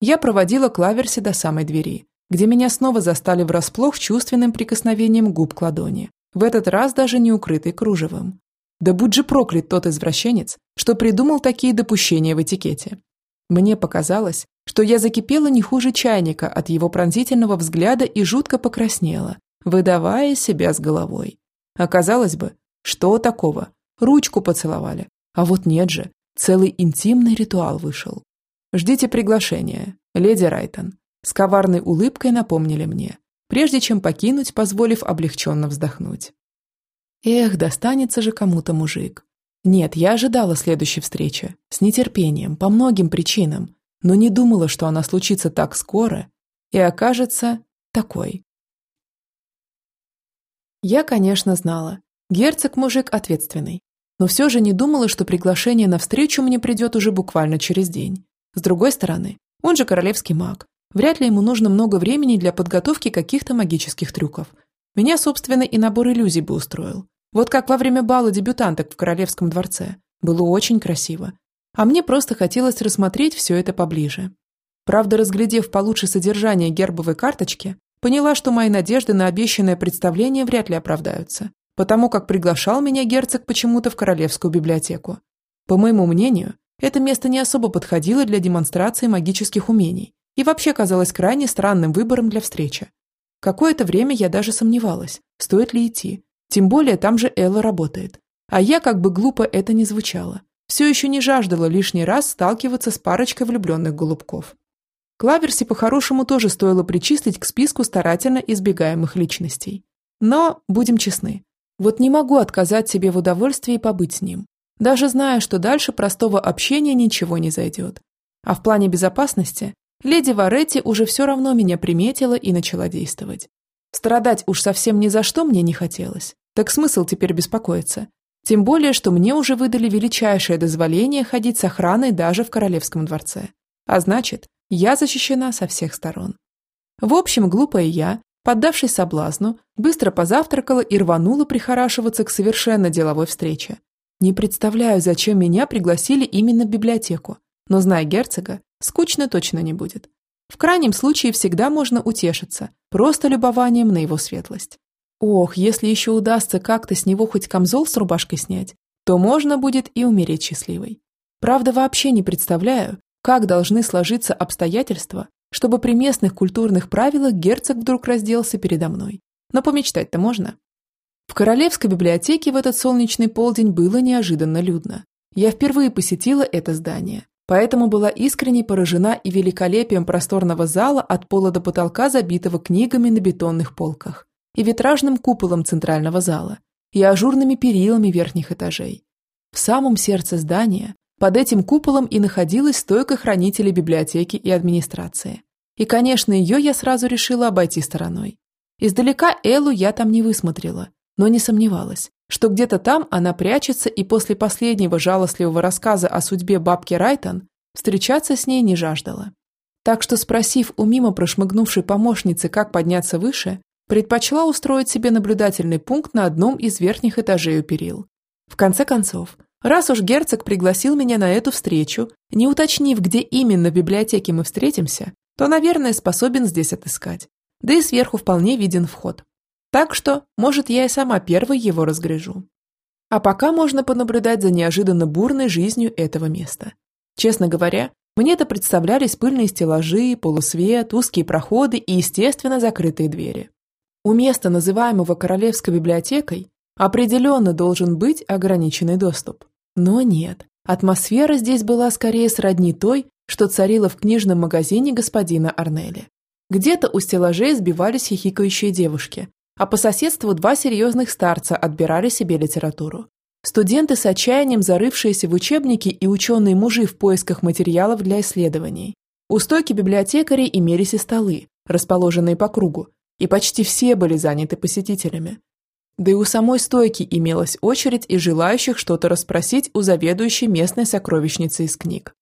Я проводила Клаверси до самой двери, где меня снова застали врасплох чувственным прикосновением губ к ладони, в этот раз даже не укрытый кружевом. Да будь же проклят тот извращенец, что придумал такие допущения в этикете. Мне показалось, что я закипела не хуже чайника от его пронзительного взгляда и жутко покраснела, выдавая себя с головой. Оказалось бы, что такого? Ручку поцеловали. А вот нет же, целый интимный ритуал вышел. «Ждите приглашения, леди Райтон», с коварной улыбкой напомнили мне, прежде чем покинуть, позволив облегченно вздохнуть. Эх, достанется же кому-то мужик. Нет, я ожидала следующей встречи, с нетерпением, по многим причинам, но не думала, что она случится так скоро и окажется такой. Я, конечно, знала. Герцог мужик ответственный. Но все же не думала, что приглашение на встречу мне придет уже буквально через день. С другой стороны, он же королевский маг. Вряд ли ему нужно много времени для подготовки каких-то магических трюков. Меня, собственно, и набор иллюзий бы устроил. Вот как во время бала дебютанток в Королевском дворце. Было очень красиво. А мне просто хотелось рассмотреть все это поближе. Правда, разглядев получше содержание гербовой карточки, поняла, что мои надежды на обещанное представление вряд ли оправдаются, потому как приглашал меня герцог почему-то в Королевскую библиотеку. По моему мнению, это место не особо подходило для демонстрации магических умений и вообще казалось крайне странным выбором для встречи. Какое-то время я даже сомневалась, стоит ли идти, тем более там же Элла работает. А я, как бы глупо это ни звучало, все еще не жаждала лишний раз сталкиваться с парочкой влюбленных голубков. Клаверси по-хорошему тоже стоило причислить к списку старательно избегаемых личностей. Но, будем честны, вот не могу отказать себе в удовольствии побыть с ним, даже зная, что дальше простого общения ничего не зайдет. А в плане безопасности леди Варетти уже все равно меня приметила и начала действовать. Страдать уж совсем ни за что мне не хотелось. Так смысл теперь беспокоиться? Тем более, что мне уже выдали величайшее дозволение ходить с охраной даже в королевском дворце. А значит, я защищена со всех сторон. В общем, глупая я, поддавшись соблазну, быстро позавтракала и рванула прихорашиваться к совершенно деловой встрече. Не представляю, зачем меня пригласили именно в библиотеку, но, зная герцога, скучно точно не будет. В крайнем случае всегда можно утешиться, просто любованием на его светлость. Ох, если еще удастся как-то с него хоть камзол с рубашкой снять, то можно будет и умереть счастливой. Правда, вообще не представляю, как должны сложиться обстоятельства, чтобы при местных культурных правилах герцог вдруг разделся передо мной. Но помечтать-то можно. В Королевской библиотеке в этот солнечный полдень было неожиданно людно. Я впервые посетила это здание, поэтому была искренне поражена и великолепием просторного зала от пола до потолка, забитого книгами на бетонных полках и витражным куполом центрального зала, и ажурными перилами верхних этажей. В самом сердце здания, под этим куполом и находилась стойка хранителей библиотеки и администрации. И, конечно, ее я сразу решила обойти стороной. Издалека Эллу я там не высмотрела, но не сомневалась, что где-то там она прячется и после последнего жалостливого рассказа о судьбе бабки Райтон встречаться с ней не жаждала. Так что, спросив у мимо прошмыгнувшей помощницы, как подняться выше, предпочла устроить себе наблюдательный пункт на одном из верхних этажей у перил. В конце концов, раз уж герцог пригласил меня на эту встречу, не уточнив, где именно в библиотеке мы встретимся, то, наверное, способен здесь отыскать. Да и сверху вполне виден вход. Так что, может, я и сама первой его разгрежу. А пока можно понаблюдать за неожиданно бурной жизнью этого места. Честно говоря, мне это представлялись пыльные стеллажи, полусвет, узкие проходы и, естественно, закрытые двери. У места, называемого Королевской библиотекой, определенно должен быть ограниченный доступ. Но нет, атмосфера здесь была скорее сродни той, что царила в книжном магазине господина Арнелли. Где-то у стеллажей сбивались хихикающие девушки, а по соседству два серьезных старца отбирали себе литературу. Студенты с отчаянием зарывшиеся в учебники и ученые мужи в поисках материалов для исследований. У стойки библиотекарей имелись и столы, расположенные по кругу, и почти все были заняты посетителями. Да и у самой стойки имелась очередь из желающих что-то расспросить у заведующей местной сокровищницы из книг.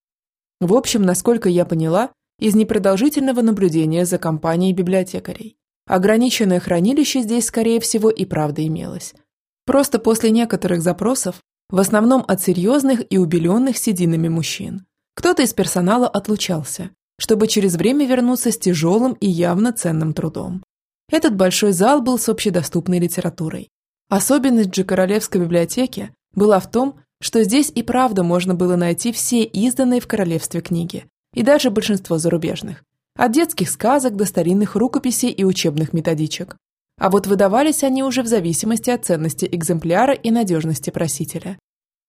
В общем, насколько я поняла, из непродолжительного наблюдения за компанией библиотекарей. Ограниченное хранилище здесь, скорее всего, и правда имелось. Просто после некоторых запросов, в основном от серьезных и убеленных сединами мужчин, кто-то из персонала отлучался, чтобы через время вернуться с тяжелым и явно ценным трудом. Этот большой зал был с общедоступной литературой. Особенность же Королевской библиотеки была в том, что здесь и правда можно было найти все изданные в королевстве книги, и даже большинство зарубежных, от детских сказок до старинных рукописей и учебных методичек. А вот выдавались они уже в зависимости от ценности экземпляра и надежности просителя.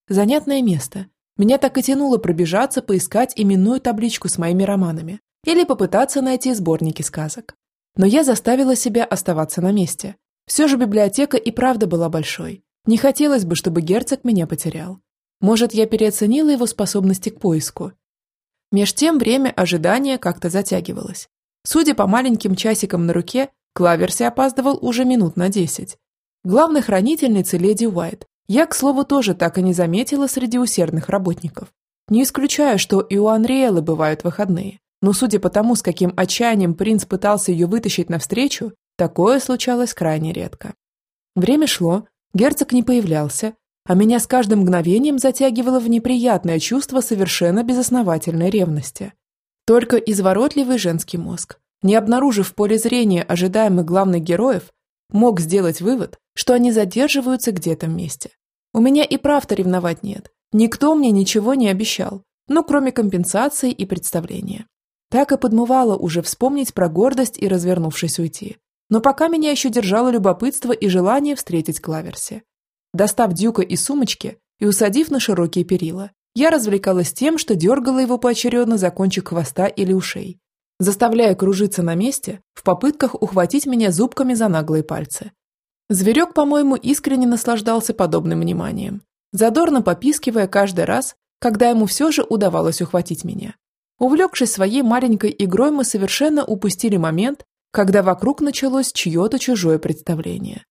Занятное место. Меня так и тянуло пробежаться, поискать именную табличку с моими романами или попытаться найти сборники сказок. Но я заставила себя оставаться на месте. Все же библиотека и правда была большой. Не хотелось бы, чтобы герцог меня потерял. Может, я переоценила его способности к поиску. Меж тем время ожидания как-то затягивалось. Судя по маленьким часикам на руке, Клаверси опаздывал уже минут на десять. Главной хранительницы леди Уайт я, к слову, тоже так и не заметила среди усердных работников. Не исключаю, что и у Анриэлы бывают выходные. Но судя по тому, с каким отчаянием принц пытался ее вытащить навстречу, такое случалось крайне редко. Время шло, герцог не появлялся, а меня с каждым мгновением затягивало в неприятное чувство совершенно безосновательной ревности. Только изворотливый женский мозг, не обнаружив в поле зрения ожидаемых главных героев, мог сделать вывод, что они задерживаются где-то вместе. У меня и правда ревновать нет. Никто мне ничего не обещал, ну кроме компенсации и представления. Так и подмывало уже вспомнить про гордость и развернувшись уйти. Но пока меня еще держало любопытство и желание встретить Клаверси. Достав дюка из сумочки и усадив на широкие перила, я развлекалась тем, что дергала его поочередно за кончик хвоста или ушей, заставляя кружиться на месте в попытках ухватить меня зубками за наглые пальцы. Зверек, по-моему, искренне наслаждался подобным вниманием, задорно попискивая каждый раз, когда ему все же удавалось ухватить меня. Увлекшись своей маленькой игрой, мы совершенно упустили момент, когда вокруг началось чье-то чужое представление.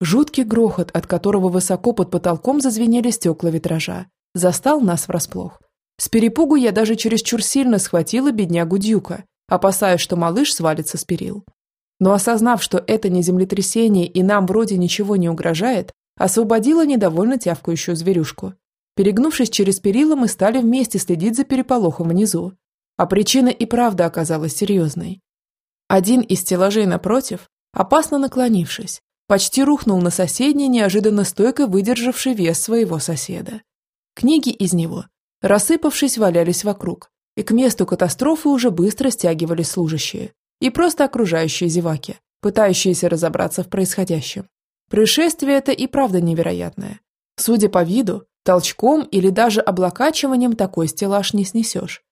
Жуткий грохот, от которого высоко под потолком зазвенели стекла витража, застал нас врасплох. С перепугу я даже чересчур сильно схватила беднягу Дюка, опасаясь, что малыш свалится с перил. Но осознав, что это не землетрясение и нам вроде ничего не угрожает, освободила недовольно тявкающую зверюшку. Перегнувшись через перила, мы стали вместе следить за переполохом внизу. А причина и правда оказалась серьезной. Один из стеллажей напротив, опасно наклонившись, почти рухнул на соседний, неожиданно стойко выдержавший вес своего соседа. Книги из него, рассыпавшись, валялись вокруг, и к месту катастрофы уже быстро стягивались служащие и просто окружающие зеваки, пытающиеся разобраться в происходящем. Происшествие это и правда невероятное. Судя по виду, толчком или даже облокачиванием такой стеллаж не снесешь.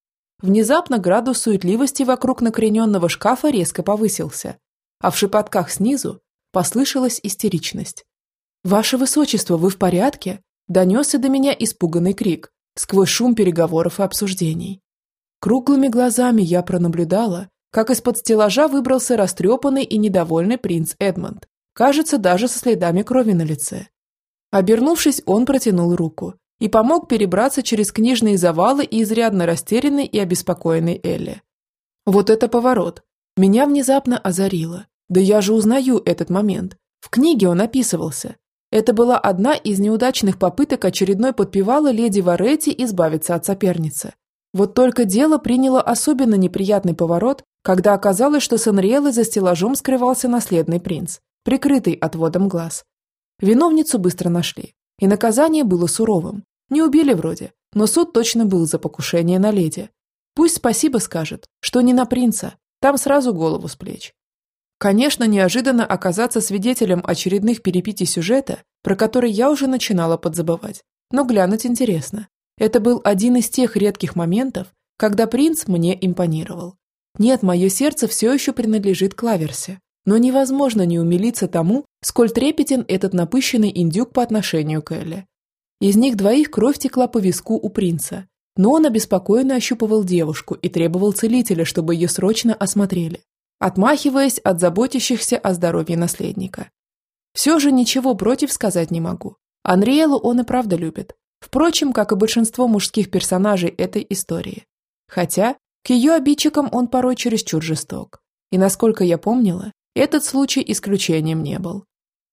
Внезапно градус суетливости вокруг накрененного шкафа резко повысился, а в шепотках снизу послышалась истеричность. «Ваше Высочество, вы в порядке?» донесся до меня испуганный крик сквозь шум переговоров и обсуждений. Круглыми глазами я пронаблюдала, как из-под стеллажа выбрался растрепанный и недовольный принц Эдмонд, кажется, даже со следами крови на лице. Обернувшись, он протянул руку и помог перебраться через книжные завалы и изрядно растерянной и обеспокоенной Элли. Вот это поворот. Меня внезапно озарило. Да я же узнаю этот момент. В книге он описывался. Это была одна из неудачных попыток очередной подпевалы леди Варетти избавиться от соперницы. Вот только дело приняло особенно неприятный поворот, когда оказалось, что с Энриэлой за стеллажом скрывался наследный принц, прикрытый отводом глаз. Виновницу быстро нашли, и наказание было суровым. Не убили вроде, но суд точно был за покушение на леди. Пусть спасибо скажет, что не на принца, там сразу голову с плеч. Конечно, неожиданно оказаться свидетелем очередных перипетий сюжета, про который я уже начинала подзабывать. Но глянуть интересно. Это был один из тех редких моментов, когда принц мне импонировал. Нет, мое сердце все еще принадлежит Клаверсе, но невозможно не умилиться тому, сколь трепетен этот напыщенный индюк по отношению к Элле. Из них двоих кровь текла по виску у принца, но он обеспокоенно ощупывал девушку и требовал целителя, чтобы ее срочно осмотрели отмахиваясь от заботящихся о здоровье наследника. Все же ничего против сказать не могу. Анриэлу он и правда любит. Впрочем, как и большинство мужских персонажей этой истории. Хотя к ее обидчикам он порой чересчур жесток. И насколько я помнила, этот случай исключением не был.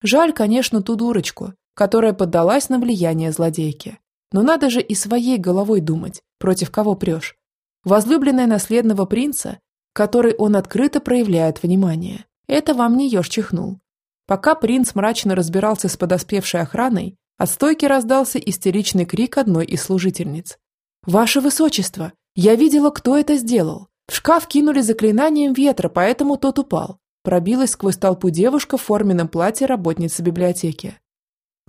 Жаль, конечно, ту дурочку, которая поддалась на влияние злодейки. Но надо же и своей головой думать, против кого прешь. Возлюбленная наследного принца которой он открыто проявляет внимание. Это вам не еж чихнул. Пока принц мрачно разбирался с подоспевшей охраной, от стойки раздался истеричный крик одной из служительниц. «Ваше Высочество! Я видела, кто это сделал! В шкаф кинули заклинанием ветра, поэтому тот упал!» Пробилась сквозь толпу девушка в форменном платье работницы библиотеки.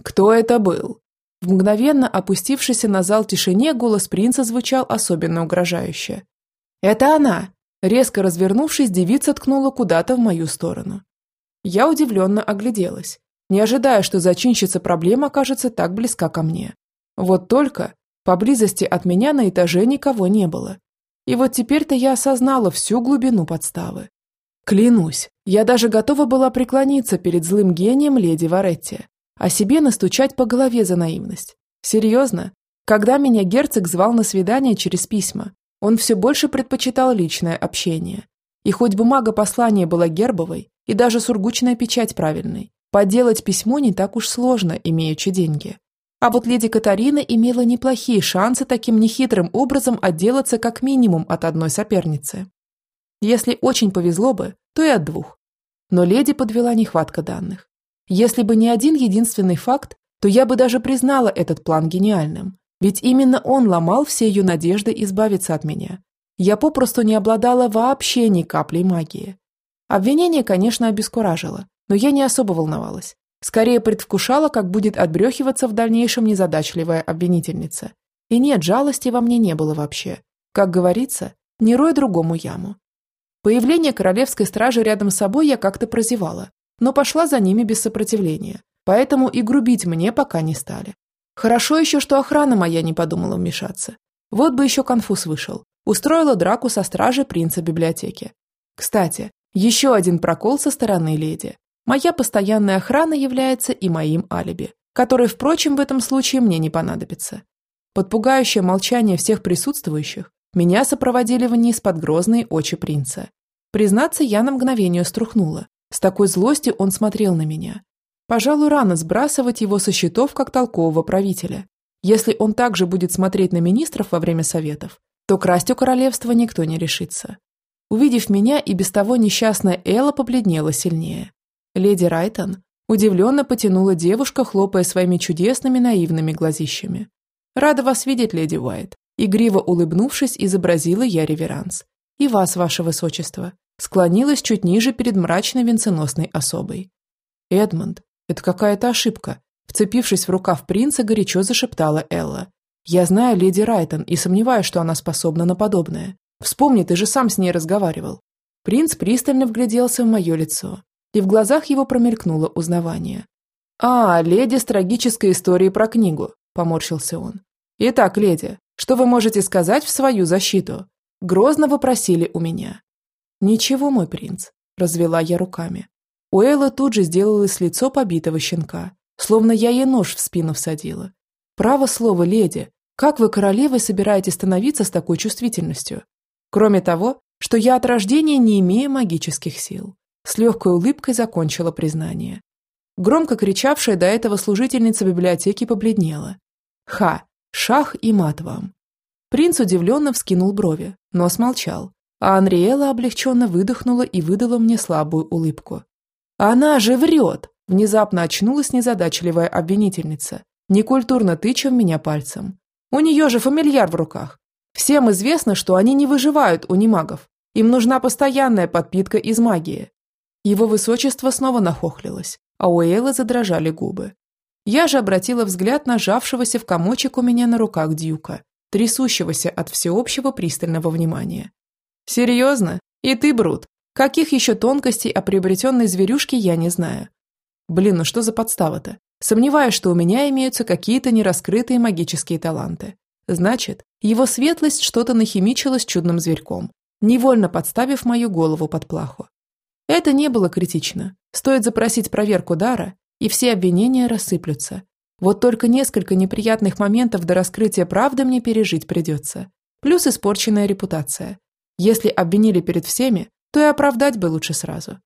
«Кто это был?» В мгновенно опустившейся на зал тишине голос принца звучал особенно угрожающе. «Это она! Резко развернувшись, девица ткнула куда-то в мою сторону. Я удивленно огляделась, не ожидая, что зачинщица проблем окажется так близка ко мне. Вот только поблизости от меня на этаже никого не было. И вот теперь-то я осознала всю глубину подставы. Клянусь, я даже готова была преклониться перед злым гением леди Варетти, а себе настучать по голове за наивность. Серьезно? Когда меня герцог звал на свидание через письма, он все больше предпочитал личное общение. И хоть бумага послания была гербовой, и даже сургучная печать правильной, подделать письмо не так уж сложно, имеючи деньги. А вот леди Катарина имела неплохие шансы таким нехитрым образом отделаться как минимум от одной соперницы. Если очень повезло бы, то и от двух. Но леди подвела нехватка данных. Если бы не один единственный факт, то я бы даже признала этот план гениальным. Ведь именно он ломал все ее надежды избавиться от меня. Я попросту не обладала вообще ни каплей магии. Обвинение, конечно, обескуражило, но я не особо волновалась. Скорее предвкушала, как будет отбрехиваться в дальнейшем незадачливая обвинительница. И нет, жалости во мне не было вообще. Как говорится, не рой другому яму. Появление королевской стражи рядом с собой я как-то прозевала, но пошла за ними без сопротивления, поэтому и грубить мне пока не стали. Хорошо еще, что охрана моя не подумала вмешаться. Вот бы еще конфуз вышел. Устроила драку со стражей принца библиотеки. Кстати, еще один прокол со стороны леди. Моя постоянная охрана является и моим алиби, которое, впрочем, в этом случае мне не понадобится. Под пугающее молчание всех присутствующих меня сопроводили вниз под грозные очи принца. Признаться, я на мгновение струхнула. С такой злостью он смотрел на меня. Пожалуй, рано сбрасывать его со счетов как толкового правителя. Если он также будет смотреть на министров во время советов, то красть у королевства никто не решится. Увидев меня, и без того несчастная Элла побледнела сильнее. Леди Райтон удивленно потянула девушка, хлопая своими чудесными наивными глазищами. «Рада вас видеть, леди Уайт», игриво улыбнувшись, изобразила я реверанс. «И вас, ваше высочество», склонилась чуть ниже перед мрачной венценосной особой. «Эдмонд, это какая-то ошибка», вцепившись в рукав принца, горячо зашептала Элла. «Я знаю леди Райтон и сомневаюсь, что она способна на подобное. Вспомни, ты же сам с ней разговаривал. Принц пристально вгляделся в мое лицо, и в глазах его промелькнуло узнавание. «А, леди с трагической историей про книгу», – поморщился он. «Итак, леди, что вы можете сказать в свою защиту?» Грозно вопросили у меня. «Ничего, мой принц», – развела я руками. У тут же сделалось лицо побитого щенка, словно я ей нож в спину всадила. «Право слово, леди, как вы, королевой, собираетесь становиться с такой чувствительностью? Кроме того, что я от рождения не имею магических сил. С легкой улыбкой закончила признание. Громко кричавшая до этого служительница библиотеки побледнела. «Ха! Шах и мат вам!» Принц удивленно вскинул брови, но смолчал, а Анриэла облегченно выдохнула и выдала мне слабую улыбку. «Она же врет!» – внезапно очнулась незадачливая обвинительница, некультурно тыча в меня пальцем. «У нее же фамильяр в руках, Всем известно, что они не выживают у немагов. Им нужна постоянная подпитка из магии. Его высочество снова нахохлилось, а у Эйлы задрожали губы. Я же обратила взгляд на жавшегося в комочек у меня на руках дюка, трясущегося от всеобщего пристального внимания. «Серьезно? И ты, Брут? Каких еще тонкостей о приобретенной зверюшке я не знаю? Блин, ну что за подстава-то? Сомневаюсь, что у меня имеются какие-то нераскрытые магические таланты. Значит, его светлость что-то нахимичила с чудным зверьком, невольно подставив мою голову под плаху. Это не было критично. Стоит запросить проверку дара, и все обвинения рассыплются. Вот только несколько неприятных моментов до раскрытия правды мне пережить придется. Плюс испорченная репутация. Если обвинили перед всеми, то и оправдать бы лучше сразу.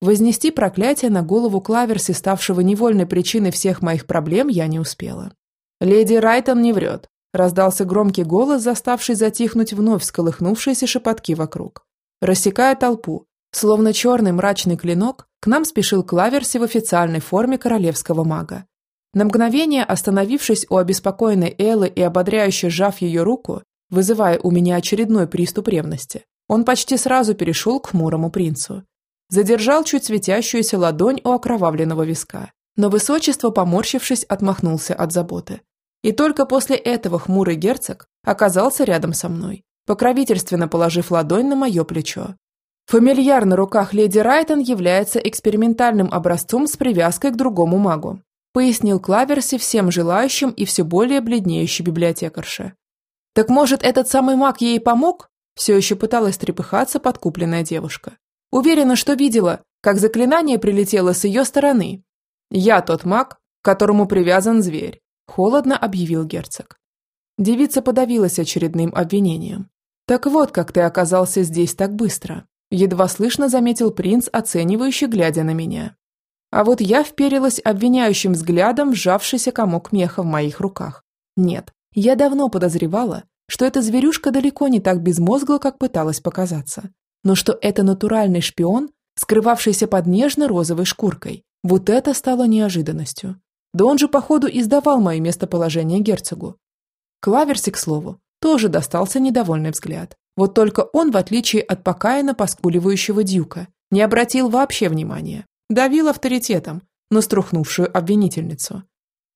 Вознести проклятие на голову Клаверси, ставшего невольной причиной всех моих проблем, я не успела. Леди Райтон не врет. Раздался громкий голос, заставший затихнуть вновь сколыхнувшиеся шепотки вокруг. Рассекая толпу, словно черный мрачный клинок, к нам спешил Клаверси в официальной форме королевского мага. На мгновение, остановившись у обеспокоенной Эллы и ободряюще сжав ее руку, вызывая у меня очередной приступ ревности, он почти сразу перешел к хмурому принцу. Задержал чуть светящуюся ладонь у окровавленного виска, но высочество, поморщившись, отмахнулся от заботы. И только после этого хмурый герцог оказался рядом со мной, покровительственно положив ладонь на мое плечо. Фамильяр на руках леди Райтон является экспериментальным образцом с привязкой к другому магу, пояснил Клаверси всем желающим и все более бледнеющей библиотекарше. Так может, этот самый маг ей помог? Все еще пыталась трепыхаться подкупленная девушка. Уверена, что видела, как заклинание прилетело с ее стороны. Я тот маг, к которому привязан зверь. Холодно объявил герцог. Девица подавилась очередным обвинением. «Так вот, как ты оказался здесь так быстро», едва слышно заметил принц, оценивающий, глядя на меня. А вот я вперилась обвиняющим взглядом в сжавшийся комок меха в моих руках. Нет, я давно подозревала, что эта зверюшка далеко не так безмозгла, как пыталась показаться. Но что это натуральный шпион, скрывавшийся под нежно-розовой шкуркой, вот это стало неожиданностью. Да он же, походу, издавал мое местоположение герцогу. Клаверси, к слову, тоже достался недовольный взгляд. Вот только он, в отличие от покаянно поскуливающего дюка, не обратил вообще внимания. Давил авторитетом, на струхнувшую обвинительницу.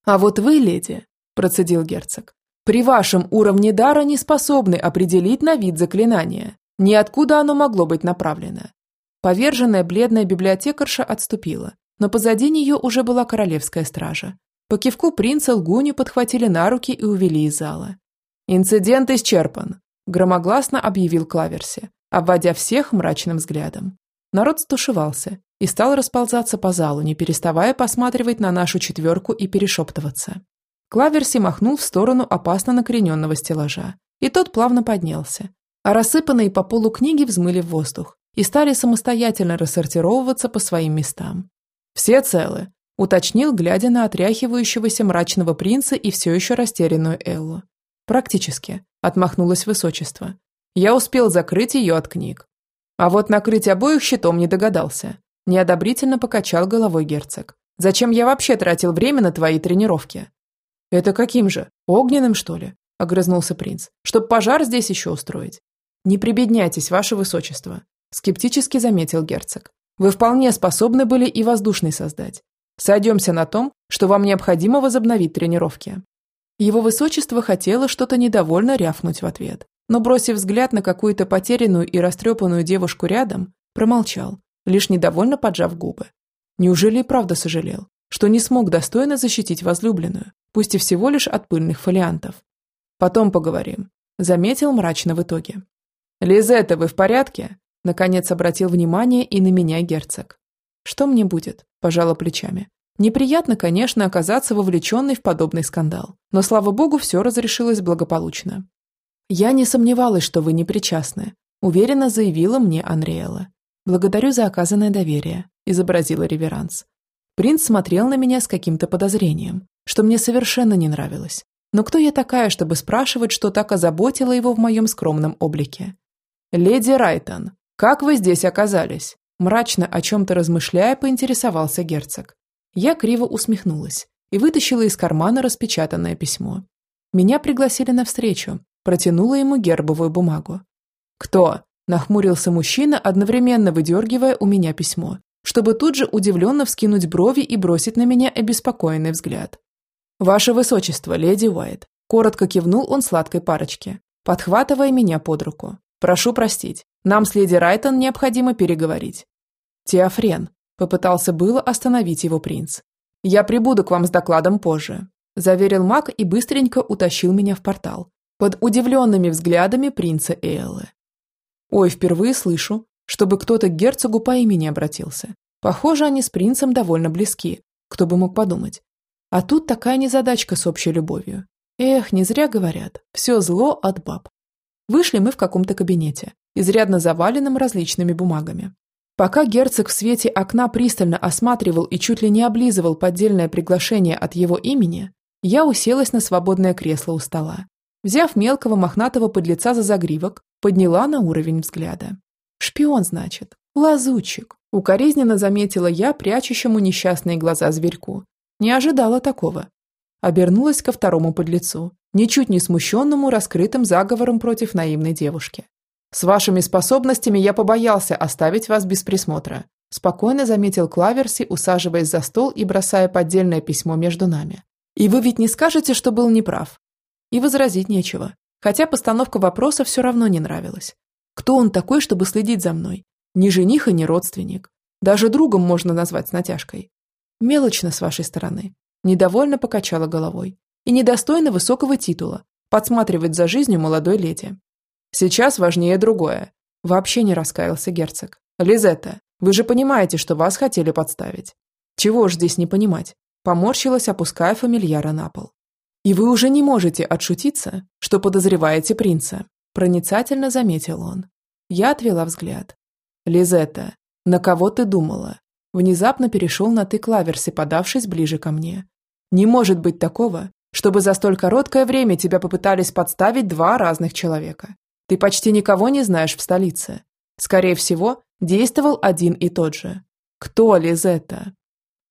«А вот вы, леди», – процедил герцог, – «при вашем уровне дара не способны определить на вид заклинания, ни откуда оно могло быть направлено». Поверженная бледная библиотекарша отступила, но позади нее уже была королевская стража. По кивку принца лгуню подхватили на руки и увели из зала. «Инцидент исчерпан», – громогласно объявил Клаверси, обводя всех мрачным взглядом. Народ стушевался и стал расползаться по залу, не переставая посматривать на нашу четверку и перешептываться. Клаверси махнул в сторону опасно накорененного стеллажа, и тот плавно поднялся, а рассыпанные по полу книги взмыли в воздух и стали самостоятельно рассортировываться по своим местам. «Все целы», – уточнил, глядя на отряхивающегося мрачного принца и все еще растерянную Эллу. «Практически», – отмахнулось высочество. «Я успел закрыть ее от книг. А вот накрыть обоих щитом не догадался. Неодобрительно покачал головой герцог. Зачем я вообще тратил время на твои тренировки? Это каким же? Огненным, что ли? Огрызнулся принц. Чтоб пожар здесь еще устроить. Не прибедняйтесь, ваше высочество. Скептически заметил герцог. Вы вполне способны были и воздушный создать. Сойдемся на том, что вам необходимо возобновить тренировки. Его высочество хотело что-то недовольно рявкнуть в ответ, но, бросив взгляд на какую-то потерянную и растрепанную девушку рядом, промолчал, лишь недовольно поджав губы. Неужели и правда сожалел, что не смог достойно защитить возлюбленную, пусть и всего лишь от пыльных фолиантов? Потом поговорим. Заметил мрачно в итоге. «Лизетта, вы в порядке?» Наконец обратил внимание и на меня герцог. «Что мне будет?» – пожала плечами. Неприятно, конечно, оказаться вовлеченной в подобный скандал, но, слава богу, все разрешилось благополучно. «Я не сомневалась, что вы не причастны», – уверенно заявила мне Анриэла. «Благодарю за оказанное доверие», – изобразила реверанс. Принц смотрел на меня с каким-то подозрением, что мне совершенно не нравилось. Но кто я такая, чтобы спрашивать, что так озаботило его в моем скромном облике? «Леди Райтон, как вы здесь оказались?» Мрачно о чем-то размышляя, поинтересовался герцог. Я криво усмехнулась и вытащила из кармана распечатанное письмо. Меня пригласили на встречу, протянула ему гербовую бумагу. «Кто?» – нахмурился мужчина, одновременно выдергивая у меня письмо, чтобы тут же удивленно вскинуть брови и бросить на меня обеспокоенный взгляд. «Ваше высочество, леди Уайт», – коротко кивнул он сладкой парочке, подхватывая меня под руку. «Прошу простить, нам с леди Райтон необходимо переговорить». «Теофрен», – попытался было остановить его принц. «Я прибуду к вам с докладом позже», – заверил маг и быстренько утащил меня в портал, под удивленными взглядами принца Эйлы. Ой, впервые слышу, чтобы кто-то к герцогу по имени обратился. Похоже, они с принцем довольно близки, кто бы мог подумать. А тут такая незадачка с общей любовью. Эх, не зря говорят, все зло от баб. Вышли мы в каком-то кабинете, изрядно заваленном различными бумагами. Пока герцог в свете окна пристально осматривал и чуть ли не облизывал поддельное приглашение от его имени, я уселась на свободное кресло у стола Взяв мелкого мохнатого подлеца за загривок, подняла на уровень взгляда. «Шпион, значит. Лазутчик», – укоризненно заметила я прячущему несчастные глаза зверьку. Не ожидала такого. Обернулась ко второму подлецу, ничуть не смущенному раскрытым заговором против наивной девушки. «С вашими способностями я побоялся оставить вас без присмотра», спокойно заметил Клаверси, усаживаясь за стол и бросая поддельное письмо между нами. «И вы ведь не скажете, что был неправ? И возразить нечего, хотя постановка вопроса все равно не нравилась. Кто он такой, чтобы следить за мной? Ни жених и ни родственник. Даже другом можно назвать с натяжкой. Мелочно с вашей стороны. Недовольно покачала головой. И недостойно высокого титула. Подсматривать за жизнью молодой леди. Сейчас важнее другое. Вообще не раскаялся герцог. Лизетта, вы же понимаете, что вас хотели подставить. Чего ж здесь не понимать? Поморщилась, опуская фамильяра на пол. «И вы уже не можете отшутиться, что подозреваете принца», проницательно заметил он. Я отвела взгляд. «Лизетта, на кого ты думала?» Внезапно перешел на «ты» Клаверси, подавшись ближе ко мне. «Не может быть такого, чтобы за столь короткое время тебя попытались подставить два разных человека. Ты почти никого не знаешь в столице. Скорее всего, действовал один и тот же. Кто Лизетта?»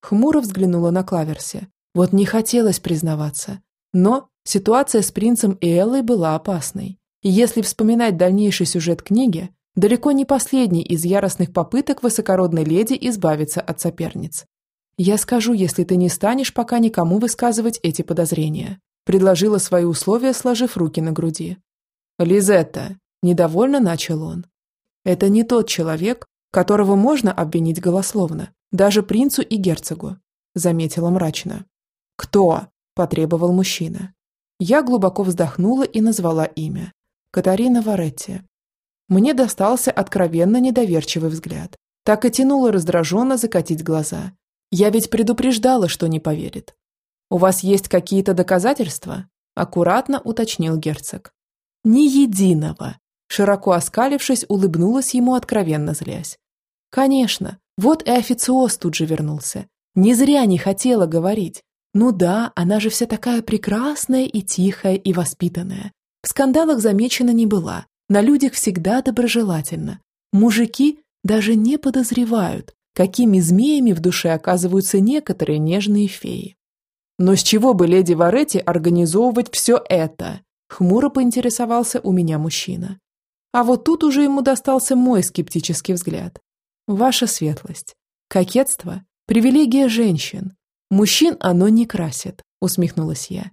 Хмуро взглянула на Клаверси. Вот не хотелось признаваться, но ситуация с принцем и Эллой была опасной. Если вспоминать дальнейший сюжет книги, далеко не последний из яростных попыток высокородной леди избавиться от соперниц. «Я скажу, если ты не станешь пока никому высказывать эти подозрения», предложила свои условия, сложив руки на груди. «Лизетта», – недовольно начал он. «Это не тот человек, которого можно обвинить голословно, даже принцу и герцогу», – заметила мрачно. «Кто?» – потребовал мужчина. Я глубоко вздохнула и назвала имя. Катарина Варетти. Мне достался откровенно недоверчивый взгляд. Так и тянуло раздраженно закатить глаза. Я ведь предупреждала, что не поверит. «У вас есть какие-то доказательства?» – аккуратно уточнил герцог. «Ни единого!» Широко оскалившись, улыбнулась ему, откровенно злясь. «Конечно, вот и официоз тут же вернулся. Не зря не хотела говорить. Ну да, она же вся такая прекрасная и тихая и воспитанная. В скандалах замечена не была, на людях всегда доброжелательно. Мужики даже не подозревают, какими змеями в душе оказываются некоторые нежные феи. Но с чего бы леди Варетти организовывать все это? Хмуро поинтересовался у меня мужчина. А вот тут уже ему достался мой скептический взгляд. Ваша светлость. Кокетство – привилегия женщин. Мужчин оно не красит, усмехнулась я.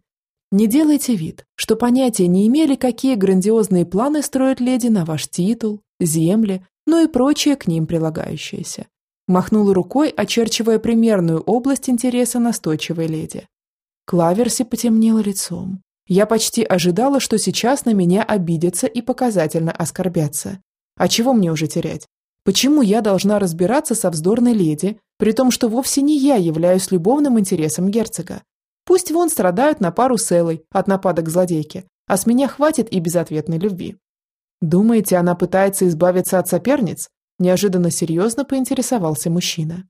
Не делайте вид, что понятия не имели, какие грандиозные планы строят леди на ваш титул, земли, ну и прочее к ним прилагающееся. Махнула рукой, очерчивая примерную область интереса настойчивой леди. Клаверси потемнело лицом. Я почти ожидала, что сейчас на меня обидятся и показательно оскорбятся. А чего мне уже терять? Почему я должна разбираться со вздорной леди, при том, что вовсе не я являюсь любовным интересом герцога? Пусть вон страдают на пару с Эллой от нападок злодейки, а с меня хватит и безответной любви. Думаете, она пытается избавиться от соперниц? Неожиданно серьезно поинтересовался мужчина.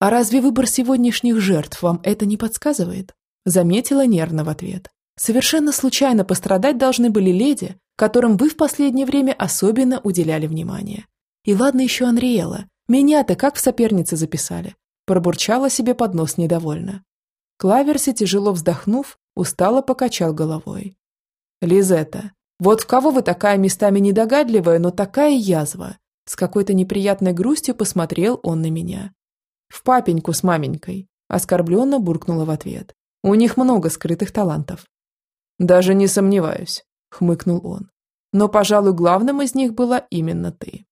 А разве выбор сегодняшних жертв вам это не подсказывает? Заметила нервно в ответ. Совершенно случайно пострадать должны были леди, которым вы в последнее время особенно уделяли внимание. И ладно еще Анриэла, меня-то как в сопернице записали. Пробурчала себе под нос недовольно. Клаверси, тяжело вздохнув, устало покачал головой. «Лизетта, вот в кого вы такая местами недогадливая, но такая язва?» С какой-то неприятной грустью посмотрел он на меня. «В папеньку с маменькой», – оскорбленно буркнула в ответ. «У них много скрытых талантов». «Даже не сомневаюсь», – хмыкнул он. «Но, пожалуй, главным из них была именно ты».